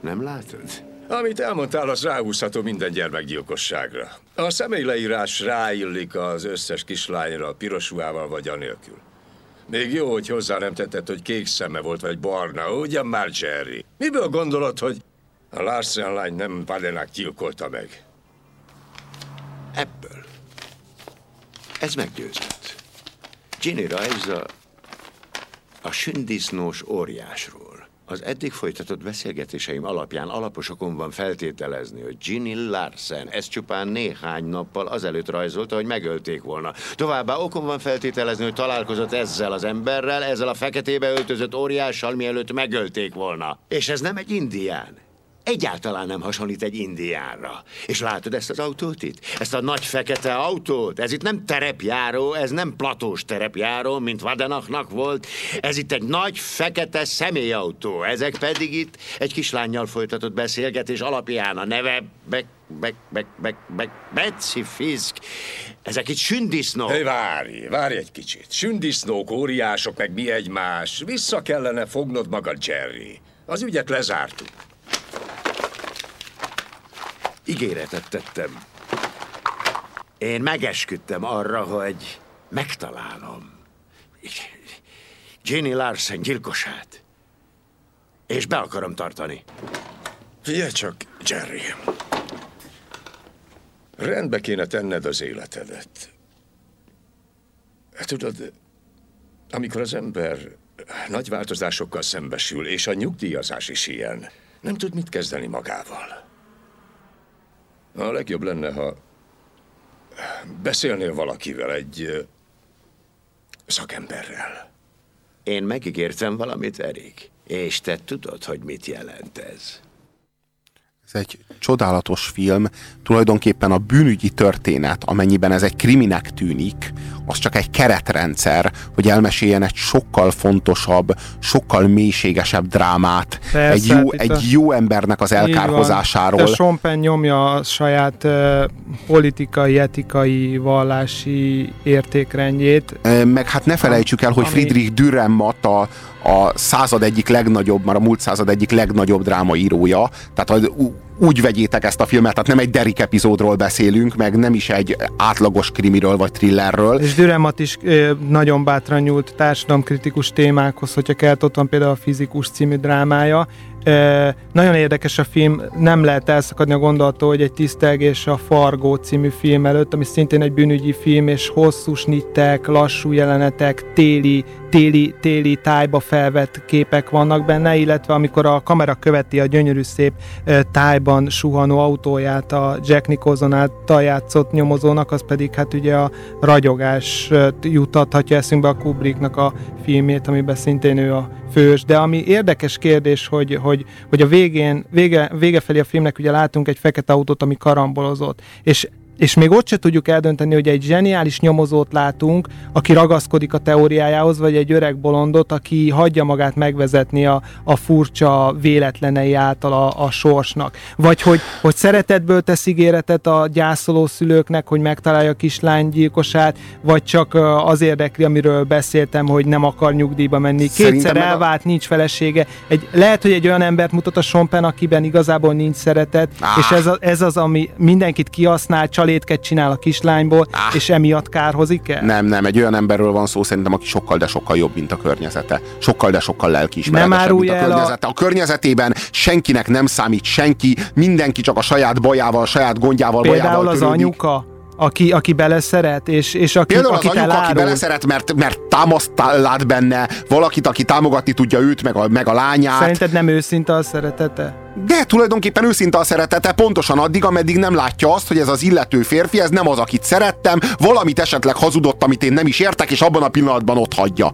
Nem látod? Amit elmondtál, az ráhúzható minden gyermekgyilkosságra. A személyleírás ráillik az összes kislányra, piros ruhával vagy anélkül. Még jó, hogy hozzá nem tetted, hogy kék szeme volt, vagy barna, ugyan már Jerry. Miből gondolod, hogy a Larsen lány nem Padenak gyilkolta meg? Ebből. Ez meggyőzött. Ginny rajza a sündisznós óriásról. Az eddig folytatott beszélgetéseim alapján alaposokon van feltételezni, hogy Ginny Larsen ezt csupán néhány nappal azelőtt rajzolta, hogy megölték volna. Továbbá okon van feltételezni, hogy találkozott ezzel az emberrel, ezzel a feketébe öltözött óriással, mielőtt megölték volna. És ez nem egy indián. Egyáltalán nem hasonlít egy indiánra. És látod ezt az autót itt? Ezt a nagy fekete autót? Ez itt nem terepjáró, ez nem platós terepjáró, mint Vadenachnak volt. Ez itt egy nagy fekete személyautó. Ezek pedig itt egy kislányjal folytatott beszélgetés alapján a neve Beck, Beck, Beck, Beck, Beck, Betsy Fisk. Ezek itt sündisznók. Hé, várj, várj egy kicsit. Sündisznók, óriások, meg mi egymás. Vissza kellene fognod magad, Jerry. Az ügyet lezártuk. Ígéretet tettem. Én megesküdtem arra, hogy megtalálom Ginny Larsen gyilkosát. És be akarom tartani. Figyelj csak, Jerry. Rendbe kéne tenned az életedet. Tudod, amikor az ember nagy változásokkal szembesül, és a nyugdíjazás is ilyen, nem tud mit kezdeni magával. A legjobb lenne, ha beszélnél valakivel, egy szakemberrel. Én megígértem valamit, Erik. És te tudod, hogy mit jelent ez. Ez egy csodálatos film, tulajdonképpen a bűnügyi történet, amennyiben ez egy kriminek tűnik, az csak egy keretrendszer, hogy elmeséljen egy sokkal fontosabb, sokkal mélységesebb drámát Persze, egy, jó, hát itt egy a- jó embernek az elkárhozásáról. A Sean Penn nyomja a saját uh, politikai, etikai, vallási értékrendjét. Meg hát ne felejtsük el, hogy Ami- Friedrich Dürrenmatt a, a század egyik legnagyobb, már a múlt század egyik legnagyobb drámaírója. Tehát ú- úgy vegyétek ezt a filmet, tehát nem egy Derek epizódról beszélünk, meg nem is egy átlagos krimiről vagy thrillerről. És Düremat is ö, nagyon bátran nyúlt társadalomkritikus témákhoz, hogyha kellett, ott van például a Fizikus című drámája. Ö, nagyon érdekes a film, nem lehet elszakadni a gondolattól, hogy egy tisztelgés a Fargo című film előtt, ami szintén egy bűnügyi film, és hosszú snittek, lassú jelenetek, téli, téli, téli tájba felvett képek vannak benne, illetve amikor a kamera követi a gyönyörű szép tájban suhanó autóját a Jack Nicholson által játszott nyomozónak, az pedig hát ugye a ragyogás jutathatja eszünkbe a Kubricknak a filmét, amiben szintén ő a fős, de ami érdekes kérdés, hogy, hogy, hogy a végén, vége, vége felé a filmnek ugye látunk egy fekete autót, ami karambolozott, és és még ott se tudjuk eldönteni, hogy egy zseniális nyomozót látunk, aki ragaszkodik a teóriájához, vagy egy öreg bolondot, aki hagyja magát megvezetni a, a furcsa véletlenei által a, a sorsnak. Vagy hogy, hogy szeretetből tesz ígéretet a gyászoló szülőknek, hogy megtalálja a kislány gyilkosát, vagy csak az érdekli, amiről beszéltem, hogy nem akar nyugdíjba menni. Szerintem Kétszer a- elvált, nincs felesége. Egy, lehet, hogy egy olyan embert mutat a Sompen, akiben igazából nincs szeretet, Ah. és ez, a, ez az, ami mindenkit kihasznál, csalétket csinál a kislányból, és emiatt kárhozik el? Nem, nem, egy olyan emberről van szó szerintem, aki sokkal, de sokkal jobb, mint a környezete. Sokkal, de sokkal lelkiismeretesebb, mint a el a- környezete. A... környezetében senkinek nem számít senki, mindenki csak a saját bajával, a saját gondjával, Például bajával az törődik. anyuka, aki, aki beleszeret, és, és aki, Például az akit anyuka, aki beleszeret, mert, mert támaszt lát benne, valakit, aki támogatni tudja őt, meg a, meg a lányát. Szerinted nem őszinte a szeretete? De tulajdonképpen őszinte a szeretete pontosan addig, ameddig nem látja azt, hogy ez az illető férfi, ez nem az, akit szerettem, valamit esetleg hazudott, amit én nem is értek, és abban a pillanatban ott hagyja.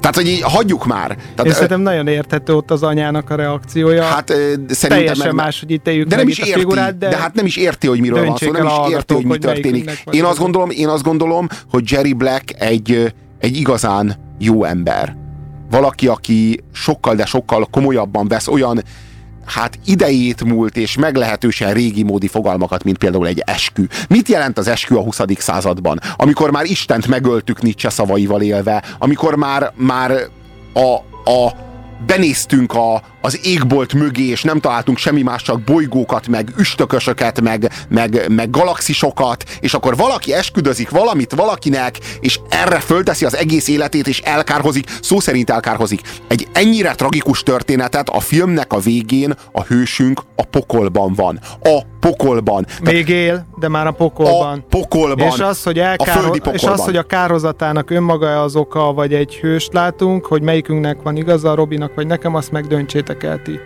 Tehát, hogy így hagyjuk már. És Tehát, szerintem nagyon érthető ott az anyának a reakciója. Hát szerintem Teljesen meg- más, hogy ítéljük de nem is itt a érti, figurát, de, de hát nem is érti, hogy miről van szó, nem is érti, hogy mi történik. Én azt gondolom, én azt gondolom, hogy Jerry Black egy, egy igazán jó ember. Valaki, aki sokkal, de sokkal komolyabban vesz olyan hát idejét múlt és meglehetősen régi módi fogalmakat, mint például egy eskü. Mit jelent az eskü a 20. században? Amikor már Istent megöltük Nietzsche szavaival élve, amikor már, már a, a benéztünk a, az égbolt mögé, és nem találtunk semmi más, csak bolygókat, meg üstökösöket, meg, meg, meg galaxisokat, és akkor valaki esküdözik valamit valakinek, és erre fölteszi az egész életét, és elkárhozik, szó szerint elkárhozik. Egy ennyire tragikus történetet a filmnek a végén a hősünk a pokolban van. A pokolban. Még él, de már a pokolban. A pokolban. És az, hogy a elkáro... földi és az, hogy a kározatának önmaga az oka, vagy egy hőst látunk, hogy melyikünknek van igaza, Robinak vagy nekem, azt megdöntsétek el ti.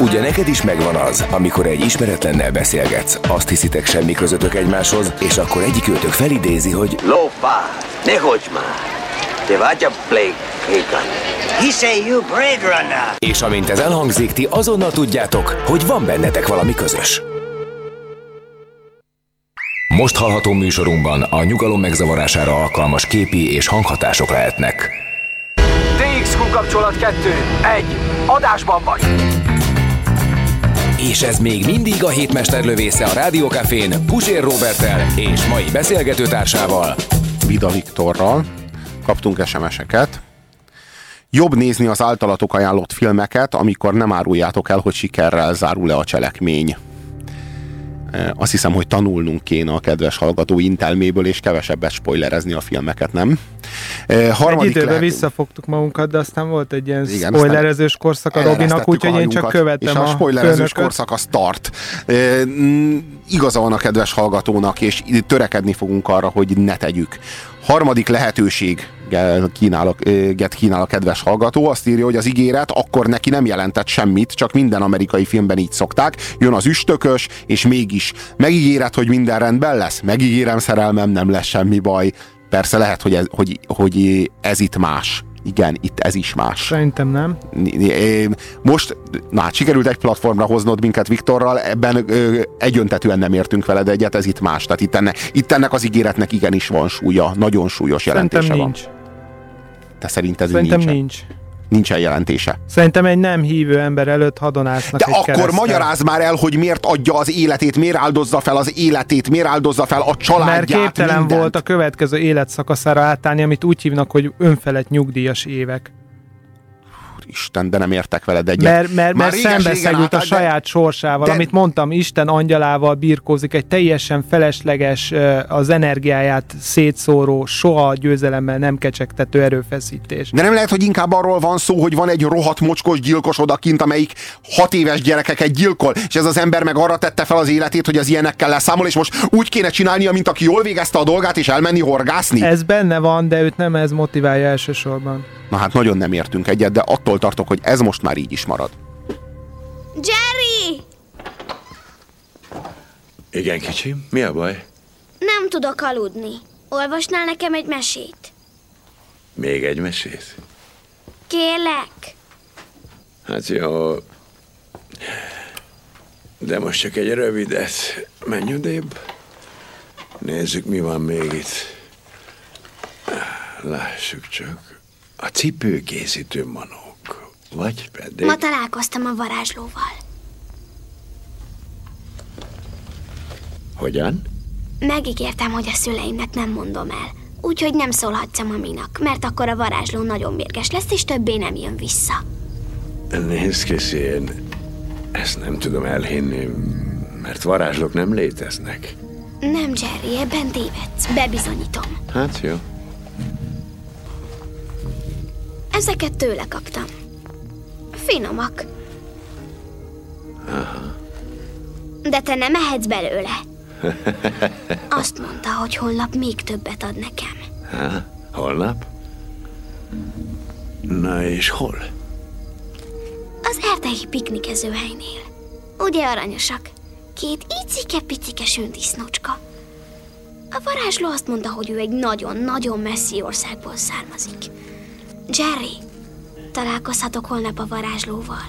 Ugye neked is megvan az, amikor egy ismeretlennel beszélgetsz, azt hiszitek semmi közöttök egymáshoz, és akkor egyik őtök felidézi, hogy Lófá, ne hogy már! Te vagy a Blake. He say you Blade Runner. és amint ez elhangzik, ti azonnal tudjátok, hogy van bennetek valami közös. Most hallható műsorunkban a nyugalom megzavarására alkalmas képi és hanghatások lehetnek. TXQ kapcsolat 2. 1. Adásban vagy. És ez még mindig a hétmester lövésze a Rádiókafén Pusér Robertel és mai beszélgetőtársával. Vida Viktorral kaptunk SMS-eket. Jobb nézni az általatok ajánlott filmeket, amikor nem áruljátok el, hogy sikerrel zárul-e a cselekmény. Azt hiszem, hogy tanulnunk kéne a kedves hallgató intelméből, és kevesebbet spoilerezni a filmeket, nem? E, Egy Harmadik időben lehet- visszafogtuk magunkat, de aztán volt egy ilyen Igen, spoilerezős korszak a Robinak, úgyhogy a én csak követem És a spoilerezős főnököt. korszak az tart. E, Igaza van a kedves hallgatónak, és törekedni fogunk arra, hogy ne tegyük. Harmadik lehetőség kínál, kínál a kedves hallgató, azt írja, hogy az ígéret akkor neki nem jelentett semmit, csak minden amerikai filmben így szokták. Jön az üstökös, és mégis megígéret, hogy minden rendben lesz. Megígérem, szerelmem, nem lesz semmi baj. Persze lehet, hogy ez, hogy, hogy ez itt más. Igen, itt ez is más. Szerintem nem. Most, na hát sikerült egy platformra hoznod minket Viktorral, ebben ö, egyöntetően nem értünk veled egyet, ez itt más. Tehát itt, enne, itt ennek az ígéretnek igenis van súlya, nagyon súlyos jelentése Szerintem van. Te szerinted Szerintem nincsen? nincs. Nincsen jelentése. Szerintem egy nem hívő ember előtt hadonásznak De egy akkor keresztel. magyarázd már el, hogy miért adja az életét, miért áldozza fel az életét, miért áldozza fel a családját, Mert képtelen mindent. volt a következő életszakaszára átállni, amit úgy hívnak, hogy önfelett nyugdíjas évek. Isten, de nem értek veled egyet. Mert, mert, mert szembeszegült a de- saját sorsával, de- amit mondtam, Isten angyalával birkózik, egy teljesen felesleges, az energiáját szétszóró, soha győzelemmel nem kecsegtető erőfeszítés. De nem lehet, hogy inkább arról van szó, hogy van egy rohadt mocskos gyilkos odakint, amelyik hat éves gyerekeket gyilkol, és ez az ember meg arra tette fel az életét, hogy az ilyenekkel leszámol, és most úgy kéne csinálnia, mint aki jól végezte a dolgát, és elmenni horgászni? Ez benne van, de őt nem ez motiválja elsősorban. Na hát nagyon nem értünk egyet, de attól tartok, hogy ez most már így is marad. Jerry! Igen, kicsi, mi a baj? Nem tudok aludni. Olvasnál nekem egy mesét? Még egy mesét? Kérlek. Hát jó. De most csak egy rövidet. Menj odébb. Nézzük, mi van még itt. Lássuk csak. A cipőkészítő manók. Vagy pedig... Ma találkoztam a varázslóval. Hogyan? Megígértem, hogy a szüleimnek nem mondom el. Úgyhogy nem szólhatsz a maminak, mert akkor a varázsló nagyon mérges lesz, és többé nem jön vissza. Nézd, Kiszi, én ezt nem tudom elhinni, mert varázslók nem léteznek. Nem, Jerry, ebben tévedsz. Bebizonyítom. Hát jó. Ezeket tőle kaptam. Finomak. Aha. De te nem ehetsz belőle. Azt mondta, hogy holnap még többet ad nekem. Há, holnap? Na és hol? Az erdei piknikezőhelynél. Ugye aranyosak? Két icike-picike söndisznócska. A varázsló azt mondta, hogy ő egy nagyon-nagyon messzi országból származik. Jerry, találkozhatok holnap a varázslóval.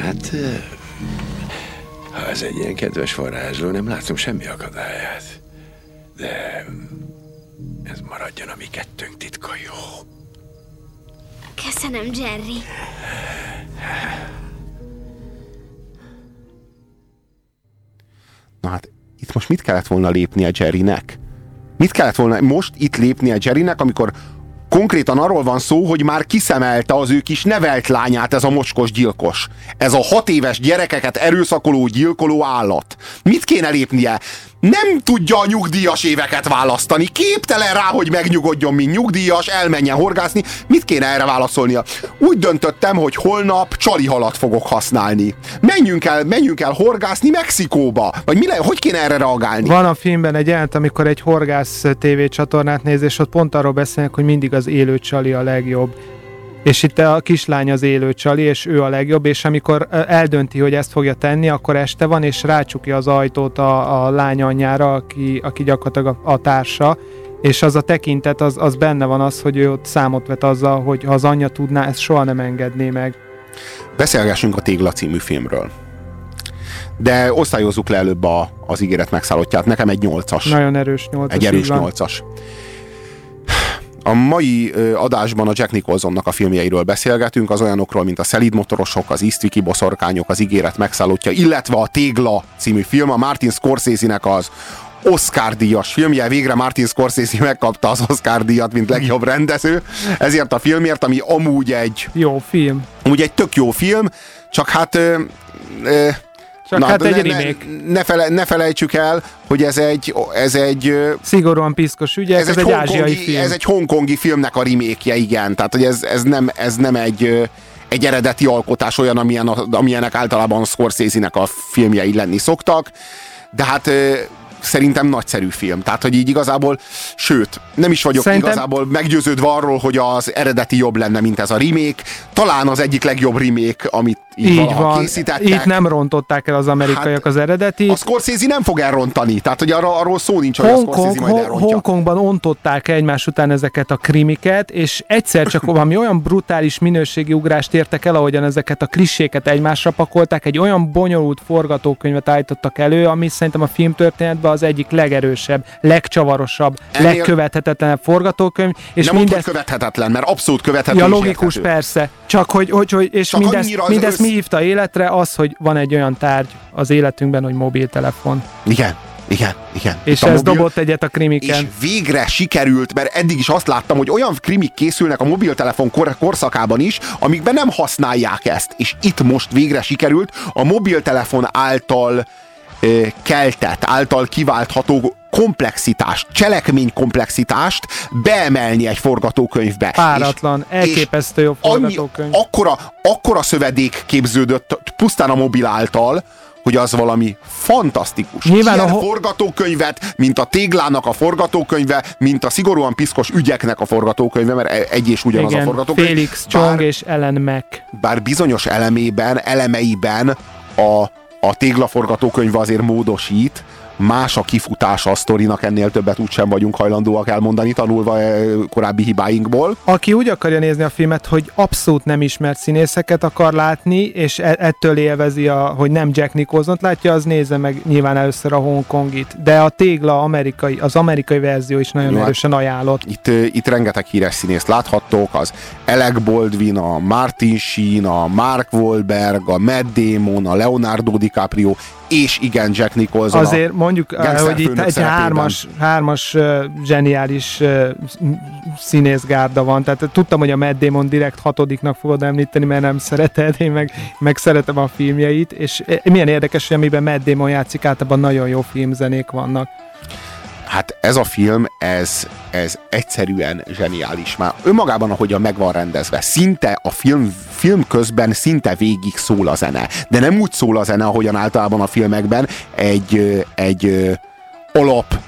Hát, ha ez egy ilyen kedves varázsló, nem látom semmi akadályát. De ez maradjon a mi kettőnk titka, jó? Köszönöm, Jerry. Na hát itt most mit kellett volna lépnie Jerrynek? Mit kellett volna most itt lépnie Jerrynek, amikor konkrétan arról van szó, hogy már kiszemelte az ő kis nevelt lányát ez a mocskos gyilkos. Ez a hat éves gyerekeket erőszakoló, gyilkoló állat. Mit kéne lépnie? Nem tudja a nyugdíjas éveket választani. Képtelen rá, hogy megnyugodjon, mint nyugdíjas, elmenjen horgászni. Mit kéne erre válaszolnia? Úgy döntöttem, hogy holnap csali halat fogok használni. Menjünk el, menjünk el horgászni Mexikóba. Vagy mi le, hogy kéne erre reagálni? Van a filmben egy jelent, amikor egy horgász tévécsatornát néz, és ott pont arról beszélnek, hogy mindig az élő csali a legjobb. És itt a kislány az élő csali, és ő a legjobb, és amikor eldönti, hogy ezt fogja tenni, akkor este van, és rácsukja az ajtót a, a lány anyjára, aki, aki gyakorlatilag a, a társa, és az a tekintet, az, az benne van az, hogy ő ott számot vet azzal, hogy ha az anyja tudná, ezt soha nem engedné meg. Beszélgessünk a Tégla című filmről. De osztályozzuk le előbb a, az ígéret megszállottját. Nekem egy nyolcas. Nagyon erős nyolcas. Egy erős van. A mai adásban a Jack Nicholsonnak a filmjeiről beszélgetünk, az olyanokról, mint a Szelíd motorosok, az Isztviki boszorkányok, az ígéret megszállottja, illetve a Tégla című film, a Martin Scorsese-nek az Oscar díjas filmje. Végre Martin Scorsese megkapta az Oscar díjat, mint legjobb rendező, ezért a filmért, ami amúgy egy... Jó film. Amúgy egy tök jó film, csak hát... Ö, ö, Csak hát egy ne, remake. Ne, ne, fele, ne felejtsük el, hogy ez egy, ez egy Szigorúan piszkos ügyek, ez, ez egy, ázsiai hongkongi, film. ez egy hongkongi filmnek a remake igen. Tehát, hogy ez, ez, nem, ez nem egy, egy eredeti alkotás olyan, amilyen, a- amilyenek általában Scorsese-nek a filmjei lenni szoktak. De hát szerintem nagyszerű film. Tehát, hogy így igazából, sőt, nem is vagyok Szerintem- igazából meggyőződve arról, hogy az eredeti jobb lenne, mint ez a remake. Talán az egyik legjobb remake, amit így, Így van. készítettek. Itt nem rontották el az amerikaiak az eredetit. A Scorsese nem fog elrontani. Tehát, hogy arra, arról szó nincs, hogy a Hongkong, Scorsese majd elrontja. Hongkongban ontották egymás után ezeket a krimiket, és egyszer csak valami olyan brutális minőségi ugrást értek el, ahogyan ezeket a kliséket egymásra pakolták, egy olyan bonyolult forgatókönyvet állítottak elő, ami szerintem a filmtörténetben az egyik legerősebb, legcsavarosabb, Ennél- legkövethetetlenebb forgatókönyv, és nem mindez... hogy követhetetlen, mert abszolút követhető Ja, logikus, érthető. persze. Csak hogy, hogy, hogy és Csak mindezt, mindezt össz- mi hívta életre? Az, hogy van egy olyan tárgy az életünkben, hogy mobiltelefon. Igen, igen, igen. És ez mobil- dobott egyet a krimiken. És végre sikerült, mert eddig is azt láttam, hogy olyan krimik készülnek a mobiltelefon kor- korszakában is, amikben nem használják ezt. És itt most végre sikerült a mobiltelefon által keltett, által kiváltható komplexitást, cselekmény komplexitást beemelni egy forgatókönyvbe. Páratlan, És- elképesztő annyi, forgatókönyv. akkora, akkora szövedék képződött pusztán a mobil által, hogy az valami fantasztikus. Nyilván Ilyen a ho- forgatókönyvet, mint a téglának a forgatókönyve, mint a szigorúan piszkos ügyeknek a forgatókönyve, mert e- egy és ugyanaz a Igen, forgatókönyv. Félix bár, Chong és Ellen Mac. bár bizonyos elemében, elemeiben a, a tégla forgatókönyve azért módosít, más a kifutása a sztorinak, ennél többet úgysem vagyunk hajlandóak elmondani, tanulva eh, korábbi hibáinkból. Aki úgy akarja nézni a filmet, hogy abszolút nem ismert színészeket akar látni, és e- ettől élvezi, a, hogy nem Jack Nicholson látja, az nézze meg nyilván először a Hongkongit. De a tégla amerikai, az amerikai verzió is nagyon Jó, erősen ajánlott. Itt, ö, itt rengeteg híres színészt láthattok, az Alec Baldwin, a Martin Sheen, a Mark Wahlberg, a Matt Damon, a Leonardo DiCaprio, és igen, Jack Nicholson. Azért mondjuk, eh, hogy itt egy hármas, hármas uh, zseniális uh, színészgárda van. Tehát tudtam, hogy a Matt Damon direkt hatodiknak fogod említeni, mert nem szereted, én meg, meg szeretem a filmjeit, és eh, milyen érdekes, hogy amiben Matt Damon játszik, általában nagyon jó filmzenék vannak. Hát ez a film, ez, ez egyszerűen zseniális. Már önmagában, ahogyan meg van rendezve, szinte a film, film közben szinte végig szól a zene. De nem úgy szól a zene, ahogyan általában a filmekben egy, egy alap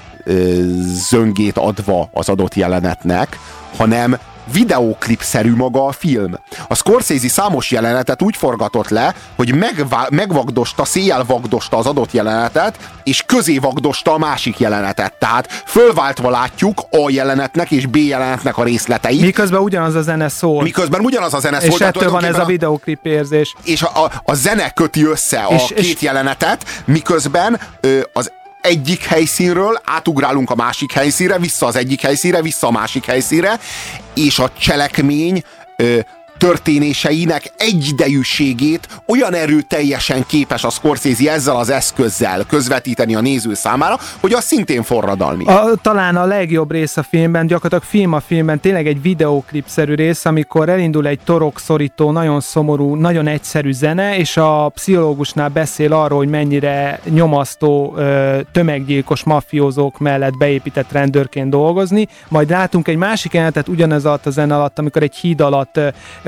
zöngét adva az adott jelenetnek, hanem videóklipszerű maga a film. A Scorsese számos jelenetet úgy forgatott le, hogy megvá- megvagdosta, széjjel vagdosta az adott jelenetet, és közé vagdosta a másik jelenetet. Tehát fölváltva látjuk A jelenetnek és B jelenetnek a részleteit. Miközben ugyanaz a zene szól. Miközben ugyanaz a zene szól. és ettől van ez a videoklip érzés. és a, a, a zene köti össze a És- és, és- két jelenetet, miközben ö, az egyik helyszínről átugrálunk a másik helyszínre, vissza az egyik helyszínre, vissza a másik helyszínre, és a cselekmény történéseinek egyidejűségét olyan erőteljesen képes a Scorsese ezzel az eszközzel közvetíteni a néző számára, hogy az szintén forradalmi. A, talán a legjobb rész a filmben, gyakorlatilag film a filmben, tényleg egy videóklipszerű rész, amikor elindul egy torokszorító, nagyon szomorú, nagyon egyszerű zene, és a pszichológusnál beszél arról, hogy mennyire nyomasztó tömeggyilkos mafiózók mellett beépített rendőrként dolgozni, majd látunk egy másik jelenetet ugyanez alatt a zene alatt, amikor egy híd alatt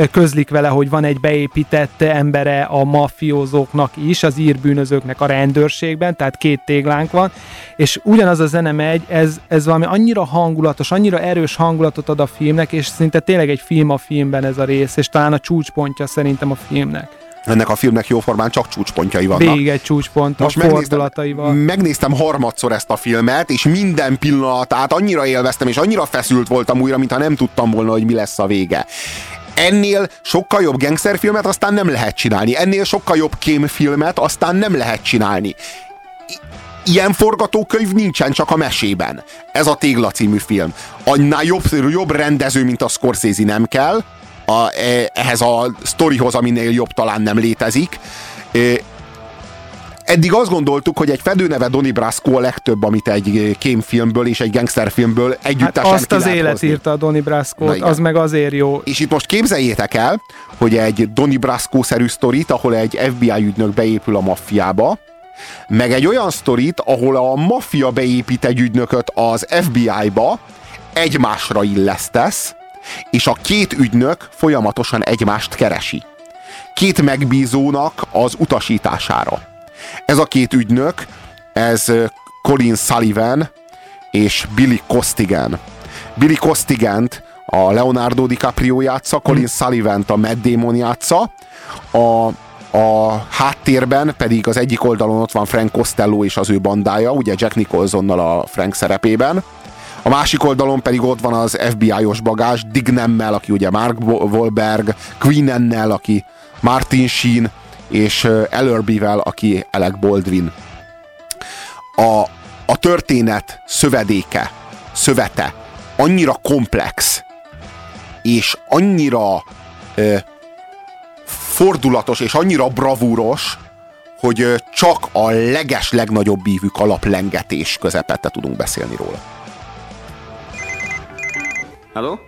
közlik vele, hogy van egy beépített embere a mafiózóknak is, az írbűnözőknek a rendőrségben, tehát két téglánk van, és ugyanaz a zene megy, ez, ez valami annyira hangulatos, annyira erős hangulatot ad a filmnek, és szinte tényleg egy film a filmben ez a rész, és talán a csúcspontja szerintem a filmnek. Ennek a filmnek jóformán csak csúcspontjai vannak. Végig egy csúcspont Most megnéztem, megnéztem harmadszor ezt a filmet, és minden pillanatát annyira élveztem, és annyira feszült voltam újra, mintha nem tudtam volna, hogy mi lesz a vége. Ennél sokkal jobb gangsterfilmet aztán nem lehet csinálni. Ennél sokkal jobb kémfilmet aztán nem lehet csinálni. I- Ilyen forgatókönyv nincsen csak a mesében. Ez a Tégla című film. Annál jobb, jobb rendező, mint a Scorsese nem kell. A, e- ehhez a sztorihoz, aminél jobb talán nem létezik. Eddig azt gondoltuk, hogy egy fedőneve Donnie Brasco a legtöbb, amit egy kémfilmből és egy gangsterfilmből Hát együttesen azt ki az élet hozni. írta a Donnie Na Brasco, az meg azért jó. És itt most képzeljétek el, hogy egy Donnie Brasco-szerű sztorit, ahol egy FBI ügynök beépül a maffiába, meg egy olyan sztorit, ahol a maffia beépít egy ügynököt az FBI-ba, egymásra illesztesz, és a két ügynök folyamatosan egymást keresi. Két megbízónak az utasítására. Ez a két ügynök, ez Colin Sullivan és Billy Costigan. Billy Costigant a Leonardo DiCaprio játsza, Colin Sullivan a Matt Damon játsza, a, a háttérben pedig az egyik oldalon ott van Frank Costello és az ő bandája, ugye Jack Nicholsonnal a Frank szerepében, a másik oldalon pedig ott van az FBI-os bagás, Dignemmel, aki ugye Mark Wahlberg, Queenennel, aki Martin Sheen, és Ellerby-vel, aki Alec Baldwin. A, a történet szövedéke, szövete annyira komplex, és annyira ö, fordulatos, és annyira bravúros, hogy csak a leges legnagyobb ívű kalaplengetés közepette tudunk beszélni róla. Halló?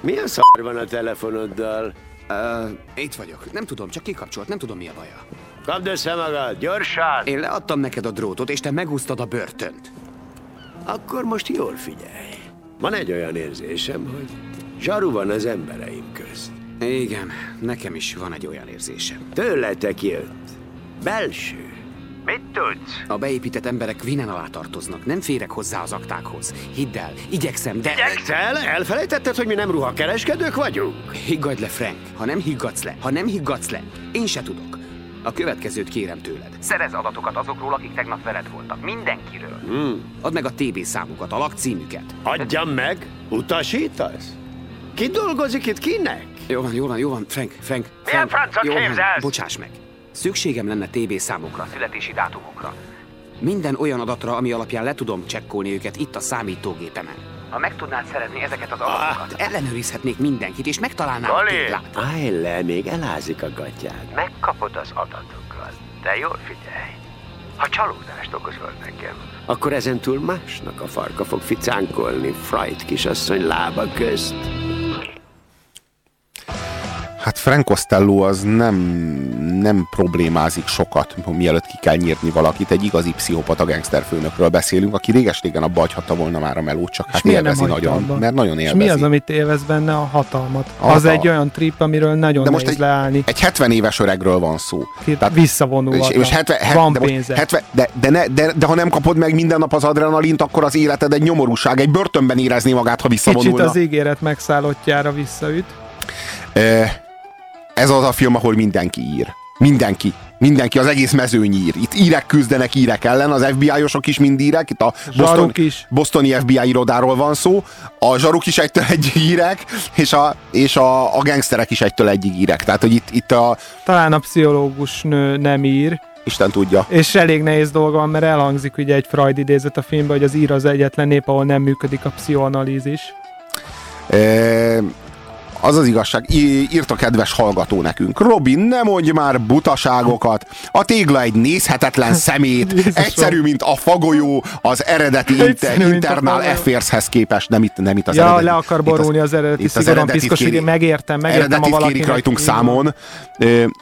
Mi a szar van a telefonoddal? Uh, itt vagyok. Nem tudom, csak kikapcsolt, nem tudom mi a baja. Kapd össze magad, gyorsan! Én leadtam neked a drótot, és te megúsztad a börtönt. Akkor most jól figyelj. Van egy olyan érzésem, hogy zsaru van az embereim közt. Igen, nekem is van egy olyan érzésem. Tőletek jött. Belső. Mit tudsz? A beépített emberek vinen alá tartoznak. Nem férek hozzá az aktákhoz. Hidd el, igyekszem, de... Igyekszel? Elfelejtetted, hogy mi nem ruhakereskedők vagyunk? Higgadj le, Frank. Ha nem higgadsz le, ha nem higgadsz le, én se tudok. A következőt kérem tőled. Szerez adatokat azokról, akik tegnap veled voltak. Mindenkiről. Hmm. Add meg a TB számukat, a lakcímüket. Adjam meg? Utasítasz? Ki dolgozik itt kinek? Jó van, jó van, jó van, Frank, Frank. Milyen Frank, francot jó van, képzelsz? Bocsáss meg. Szükségem lenne TB számokra, születési dátumokra. Minden olyan adatra, ami alapján le tudom csekkolni őket itt a számítógépemen. Ha meg tudnád szerezni ezeket az adatokat, ellenőrizhetnék mindenkit, és megtalálnám a Goli! téglát. Állj le, még elázik a gatyád. Megkapod az adatokat. De jól figyelj. Ha csalódást okozol nekem, akkor ezentúl másnak a farka fog ficánkolni Fright kisasszony lába közt. Hát Frank Costello az nem, nem problémázik sokat, mielőtt ki kell nyírni valakit. Egy igazi pszichopata gangsterfőnökről beszélünk, aki réges-régen abba hagyhatta volna már a melót, csak hát élvezi nagyon. abba? Mert nagyon És élvezi. mi az, amit élvez benne? A hatalmat. A Az hatalmat. egy olyan trip, amiről nagyon De most nehéz egy, leállni. egy 70 éves öregről van szó. Tehát visszavonul. És, és 70, het, van de, pénze. 70, de, de, ne, de, de, ha nem kapod meg minden nap az adrenalint, akkor az életed egy nyomorúság, egy börtönben érezni magát, ha Kicsit visszavonulna. az ígéret megszállottjára visszaüt. Eh, Ez az a film, ahol mindenki ír. Mindenki. Mindenki, az egész mezőny ír. Itt írek küzdenek írek ellen, az FBI-osok is mind írek, itt a Boston, is. Bostoni FBI irodáról van szó, a zsaruk is egytől egyig írek, és a, és a, a gangsterek is egytől egyig írek. Tehát, hogy itt, itt a... Talán a pszichológus nő nem ír. Isten tudja. És elég nehéz dolga van, mert elhangzik ugye egy Freud idézet a filmben, hogy az ír az egyetlen nép, ahol nem működik a pszichoanalízis. E, az az igazság, í- írt a kedves hallgató nekünk. Robin, ne mondj már butaságokat. A tégla egy nézhetetlen szemét, egyszerű, mint a fagolyó az eredeti inter, a fagolyó. Affairs-hez képest, nem itt, nem itt az ja, eredeti. le akar borulni az eredeti itt az szigorúan piszkos, kéri- megértem, megértem, Eredetit valakinek kérik rajtunk számon.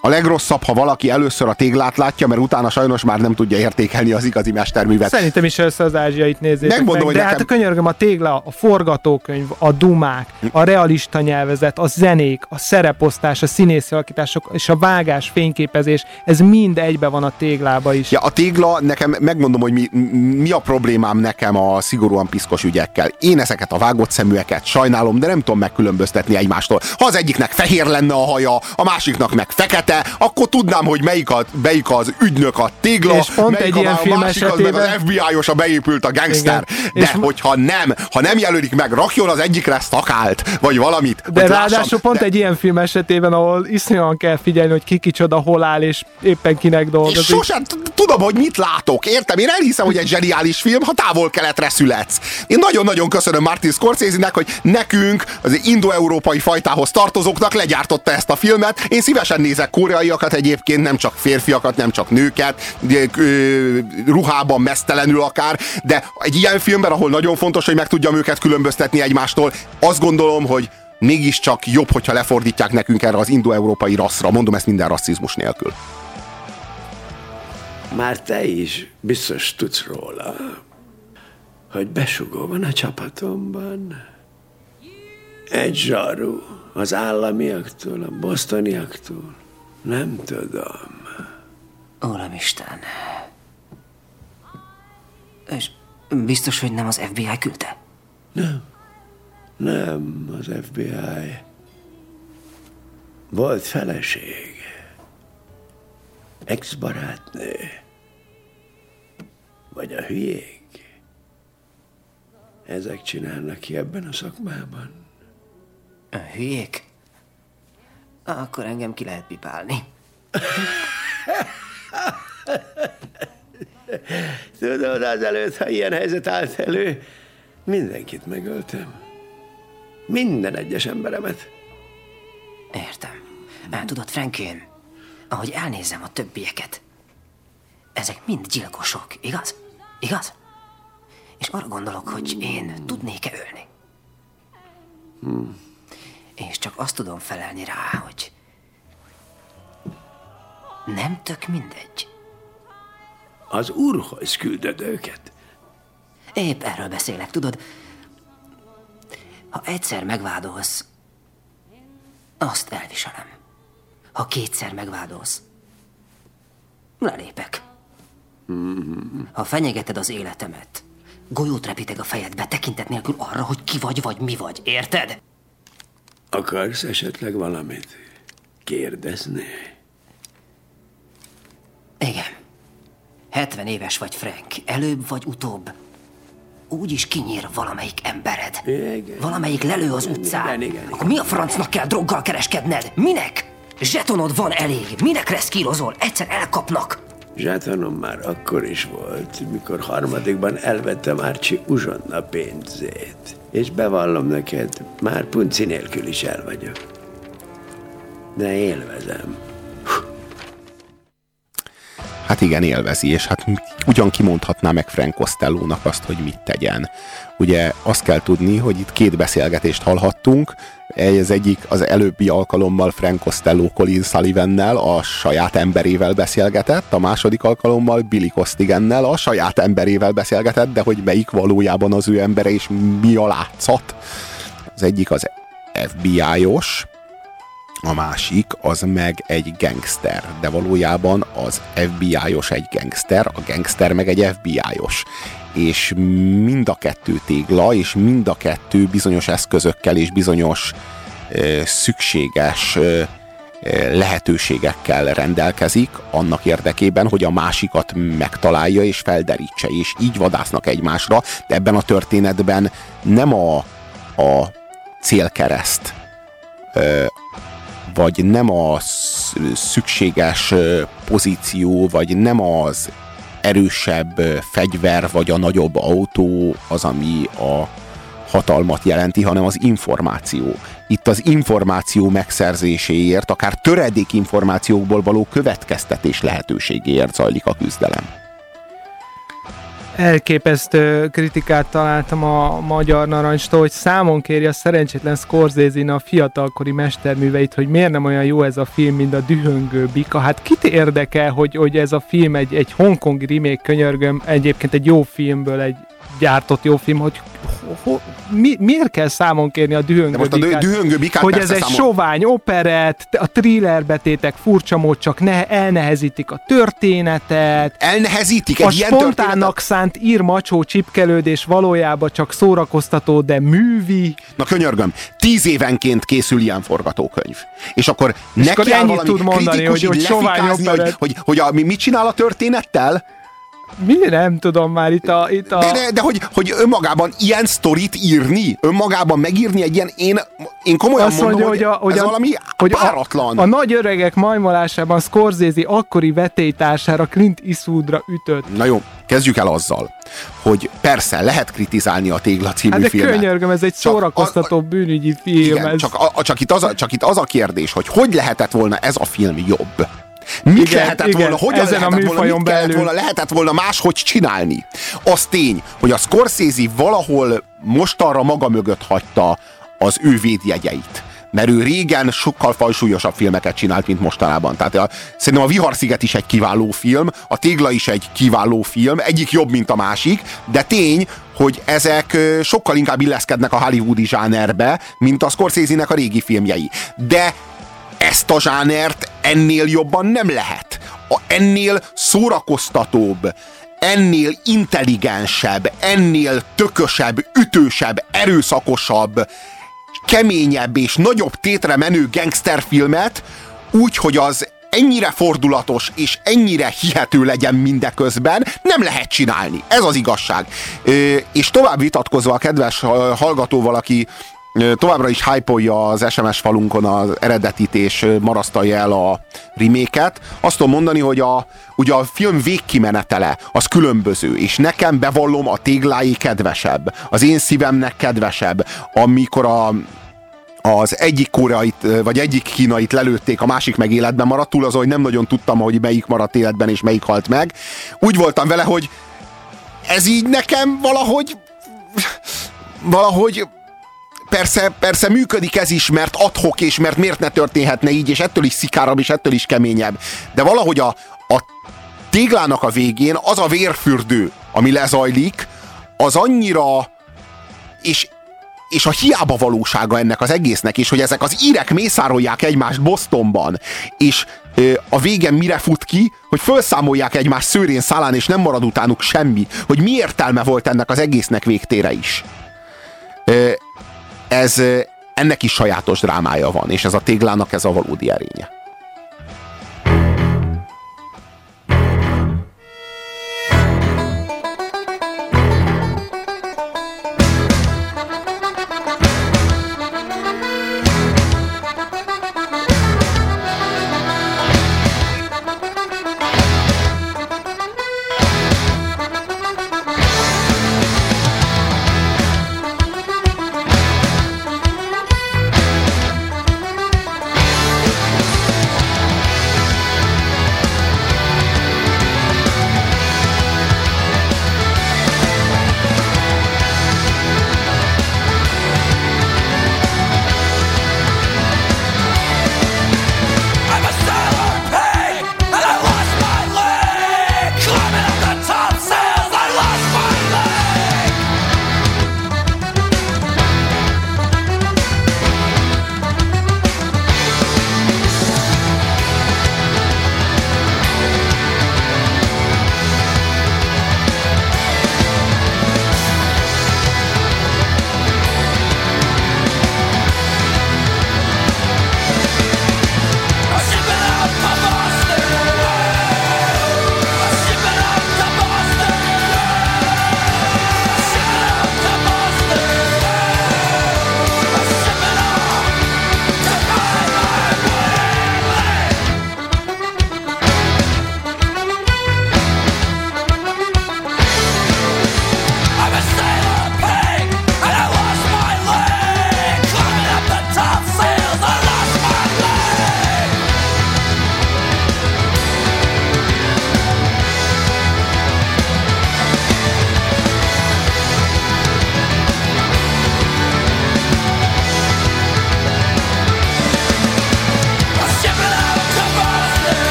A legrosszabb, ha valaki először a téglát látja, mert utána sajnos már nem tudja értékelni az igazi mesterművet. Szerintem is először az ázsiait nézzétek Megmondom, meg, de nekem- hát a könyörgöm, a tégla, a forgatókönyv, a dumák, a realista nyelvezet, a zenék, a szereposztás, a színészalakítások és a vágás, fényképezés, ez mind egybe van a téglába is. Ja, a tégla, nekem megmondom, hogy mi, mi a problémám nekem a szigorúan piszkos ügyekkel. Én ezeket a vágott szeműeket sajnálom, de nem tudom megkülönböztetni egymástól. Ha az egyiknek fehér lenne a haja, a másiknak meg fekete, akkor tudnám, hogy melyik, a, melyik az ügynök a tégla, És pont melyik egy a, ilyen film másik az meg az esetében- FBI-os, a beépült a gangster. Igen. De És- hogyha nem, ha nem jelölik meg, rakjon az egyikre szakált, vagy valamit. De hogy ráadásul pont egy ilyen film esetében, ahol iszonyúan kell figyelni, hogy ki kicsoda, hol áll, és éppen kinek dolgozik. És sosem tudom, hogy mit látok, értem? Én elhiszem, hogy egy zseniális film, ha távol-keletre születsz. Én nagyon-nagyon köszönöm Martin Scorsese-nek, hogy nekünk, az indo-európai fajtához tartozóknak legyártotta ezt a filmet. Én szívesen nézek koreaiakat egyébként, nem csak férfiakat, nem csak nőket, de, ruhában mesztelenül akár, de egy ilyen filmben, ahol nagyon fontos, hogy meg tudjam őket különböztetni egymástól, azt gondolom, hogy mégiscsak jobb, hogyha lefordítják nekünk erre az indo-európai rasszra. Mondom ezt minden rasszizmus nélkül. Már te is biztos tudsz róla, hogy besugó van a csapatomban. Egy zsaru az államiaktól, a bosztoniaktól. Nem tudom. Uramisten. És Biztos, hogy nem az FBI küldte? Nem. Nem az FBI. Volt feleség. Ex-barátnő. Vagy a hülyék. Ezek csinálnak ki ebben a szakmában. A hülyék? Akkor engem ki lehet pipálni. Tudod, azelőtt, ha ilyen helyzet állt elő, mindenkit megöltem. Minden egyes emberemet. Értem. Á, tudod, Frankén, ahogy elnézem a többieket, ezek mind gyilkosok, igaz? Igaz? És arra gondolok, hogy én tudnék-e ölni. Hmm. És csak azt tudom felelni rá, hogy nem tök mindegy. Az úrhoz küldöd őket. Épp erről beszélek, tudod? Ha egyszer megvádolsz, azt elviselem. Ha kétszer megvádolsz, lelépek. Ha fenyegeted az életemet, golyót repíteg a fejedbe tekintet nélkül arra, hogy ki vagy, vagy mi vagy, érted? Akarsz esetleg valamit kérdezni? Igen. 70 éves vagy, Frank. Előbb vagy utóbb. Úgy is kinyír valamelyik embered. Igen. Valamelyik lelő az utcán. Igen, igen, Akkor mi a francnak kell droggal kereskedned? Minek? Zsetonod van elég. Minek reszkírozol? Egyszer elkapnak. Zsátanom már akkor is volt, mikor harmadikban elvettem Árcsi uzsonna pénzét. És bevallom neked, már punci nélkül is el vagyok. De élvezem. Hát igen, élvezi, és hát ugyan kimondhatná meg Frank Costello-nak azt, hogy mit tegyen. Ugye azt kell tudni, hogy itt két beszélgetést hallhattunk, ez egyik az előbbi alkalommal Frank Costello Colin Sullivannel a saját emberével beszélgetett, a második alkalommal Billy Costigannel a saját emberével beszélgetett, de hogy melyik valójában az ő embere és mi a látszat. Az egyik az FBI-os, a másik az meg egy gangster, de valójában az FBI-os egy gangster, a gangster meg egy FBI-os. És mind a kettő tégla, és mind a kettő bizonyos eszközökkel és bizonyos ö, szükséges ö, lehetőségekkel rendelkezik annak érdekében, hogy a másikat megtalálja és felderítse, és így vadásznak egymásra, de ebben a történetben nem a, a célkereszt vagy nem a szükséges pozíció, vagy nem az erősebb fegyver, vagy a nagyobb autó az, ami a hatalmat jelenti, hanem az információ. Itt az információ megszerzéséért, akár töredék információkból való következtetés lehetőségéért zajlik a küzdelem. Elképesztő kritikát találtam a Magyar Narancstól, hogy számon kéri a szerencsétlen scorsese a fiatalkori mesterműveit, hogy miért nem olyan jó ez a film, mint a Dühöngő Bika. Hát kit érdekel, hogy, hogy ez a film egy, egy hongkongi remake könyörgöm, egyébként egy jó filmből, egy gyártott jó film, hogy ho, ho, mi, miért kell számon kérni a dühöngő De most a bikát, dühöngő bikát hogy ez egy számon- sovány operett, a thriller betétek furcsa mód csak ne, elnehezítik a történetet. Elnehezítik a egy ilyen spontánnak szánt ír macsó csipkelődés valójában csak szórakoztató, de művi. Na könyörgöm, tíz évenként készül ilyen forgatókönyv. És akkor És neki akkor ennyit tud mondani, hogy- hogy sovány hogy, hogy, hogy a, mi, mit csinál a történettel? Mi nem tudom már itt a... Itt a... De, de, de hogy, hogy önmagában ilyen sztorit írni, önmagában megírni egy ilyen, én, én komolyan Azt mondom, mondja, hogy, a, hogy, ez a, valami hogy a, páratlan. a, nagy öregek majmolásában Scorsese akkori vetélytársára Clint Eastwoodra ütött. Na jó, kezdjük el azzal, hogy persze lehet kritizálni a Tégla című Hát de filmet. könyörgöm, ez egy szórakoztató bűnügyi film. Igen, ez... csak, a, csak, itt az a, csak itt az a kérdés, hogy hogy lehetett volna ez a film jobb? Mit Igen, lehetett igen, volna, hogyan ezen a lehetett volna, műfajon mit kellett belül. volna, lehetett volna máshogy csinálni? Az tény, hogy a Scorsese valahol mostanra maga mögött hagyta az ő védjegyeit. Mert ő régen sokkal falsúlyosabb filmeket csinált, mint mostanában. Tehát a, szerintem a Viharsziget is egy kiváló film, a Tégla is egy kiváló film, egyik jobb, mint a másik, de tény, hogy ezek sokkal inkább illeszkednek a hollywoodi zsánerbe, mint a Scorsese-nek a régi filmjei. De ezt a zsánert ennél jobban nem lehet. A, ennél szórakoztatóbb, ennél intelligensebb, ennél tökösebb, ütősebb, erőszakosabb, keményebb és nagyobb tétre menő gangsterfilmet, úgy, hogy az ennyire fordulatos és ennyire hihető legyen mindeközben, nem lehet csinálni. Ez az igazság. És tovább vitatkozva a kedves hallgatóval, aki továbbra is hype az SMS falunkon az eredetit és marasztalja el a reméket, azt tudom mondani, hogy a, ugye a film végkimenetele az különböző, és nekem bevallom a téglái kedvesebb, az én szívemnek kedvesebb, amikor a az egyik koreait, vagy egyik kínait lelőtték, a másik meg életben maradt, túl az, hogy nem nagyon tudtam, hogy melyik maradt életben, és melyik halt meg. Úgy voltam vele, hogy ez így nekem valahogy valahogy persze, persze működik ez is, mert adhok, és mert miért ne történhetne így, és ettől is szikárabb, és ettől is keményebb. De valahogy a, a téglának a végén az a vérfürdő, ami lezajlik, az annyira és, és a hiába valósága ennek az egésznek, és hogy ezek az írek mészárolják egymást Bostonban, és a végen mire fut ki, hogy felszámolják egymás szőrén szálán, és nem marad utánuk semmi, hogy mi értelme volt ennek az egésznek végtére is. Ez ennek is sajátos drámája van, és ez a téglának ez a valódi erénye.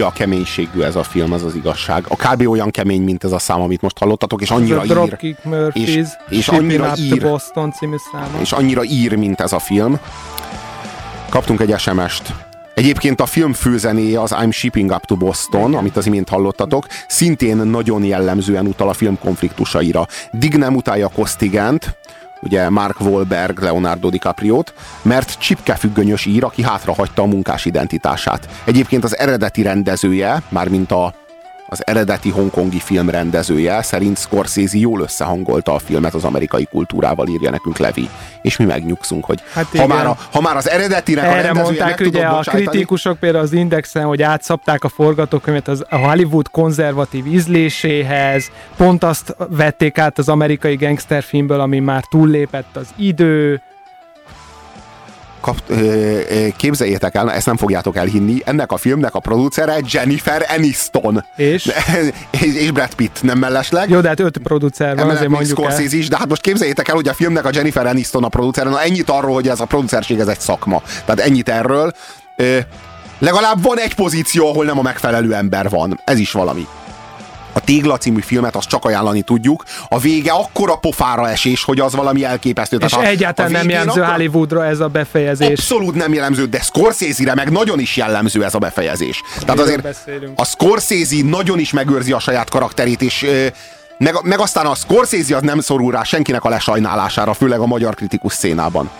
Vidia keménységű ez a film, az az igazság. A kb. olyan kemény, mint ez a szám, amit most hallottatok, és annyira ír. Dropkick Murphys, és, és annyira ír. Boston című száma. És annyira ír, mint ez a film. Kaptunk egy SMS-t. Egyébként a film főzenéje az I'm Shipping Up to Boston, amit az imént hallottatok, szintén nagyon jellemzően utal a film konfliktusaira. Dig nem utálja Costigant, ugye Mark Wahlberg, Leonardo DiCaprio-t, mert csipkefüggönyös ír, aki hátrahagyta a munkás identitását. Egyébként az eredeti rendezője, mármint a az eredeti hongkongi film rendezője szerint Scorsese jól összehangolta a filmet az amerikai kultúrával, írja nekünk Levi. És mi megnyugszunk, hogy Hát ha, már a, ha már az eredetinek a Erre rendezője mondták ugye a kritikusok például az Indexen, hogy átszapták a forgatókönyvet az, a Hollywood konzervatív ízléséhez, pont azt vették át az amerikai gangsterfilmből, ami már túllépett az idő. Kap, ö, képzeljétek el, ezt nem fogjátok elhinni, ennek a filmnek a producere Jennifer Aniston. És? és, és Brad Pitt, nem mellesleg. Jó, de hát öt producer van, azért mondjuk. Scorsese is, de hát most képzeljétek el, hogy a filmnek a Jennifer Aniston a producer, na ennyit arról, hogy ez a producerség, ez egy szakma. Tehát ennyit erről. Ö, legalább van egy pozíció, ahol nem a megfelelő ember van. Ez is valami. A Tégla című filmet azt csak ajánlani tudjuk. A vége akkora pofára esés, hogy az valami elképesztő. És Tehát egyáltalán a nem jelző akkor- Hollywoodra ez a befejezés. Abszolút nem jellemző, de Scorsese-re meg nagyon is jellemző ez a befejezés. Tehát Miről azért beszélünk? a Scorsese nagyon is megőrzi a saját karakterét, és meg, meg aztán a Scorsese az nem szorul rá senkinek a lesajnálására, főleg a magyar kritikus szénában.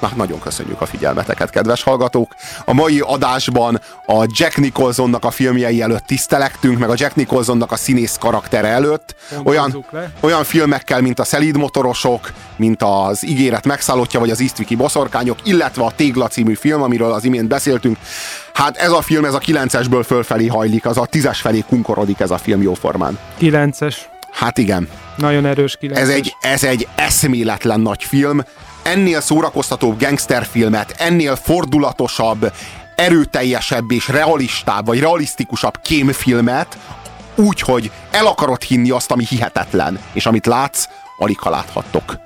Na, nagyon köszönjük a figyelmeteket, kedves hallgatók! A mai adásban a Jack Nicholsonnak a filmjei előtt tisztelektünk, meg a Jack Nicholsonnak a színész karaktere előtt. Olyan, olyan filmekkel, mint a Szelíd motorosok, mint az Ígéret megszállottja, vagy az Isztviki boszorkányok, illetve a Tégla című film, amiről az imént beszéltünk. Hát ez a film, ez a 9-esből fölfelé hajlik, az a 10-es felé kunkorodik ez a film jóformán. Kilences. Hát igen. Nagyon erős kilences. Ez egy, ez egy eszméletlen nagy film. Ennél szórakoztatóbb gangsterfilmet, ennél fordulatosabb, erőteljesebb és realistább, vagy realisztikusabb kémfilmet, úgy, hogy el akarod hinni azt, ami hihetetlen, és amit látsz, alig ha láthattok.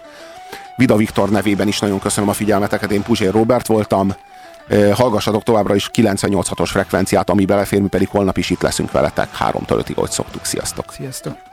Vida Viktor nevében is nagyon köszönöm a figyelmeteket, én Puzsér Robert voltam. Hallgassatok továbbra is 98.6-os frekvenciát, ami belefér, mi pedig holnap is itt leszünk veletek, 3-től 5-ig, ahogy szoktuk. Sziasztok! Sziasztok!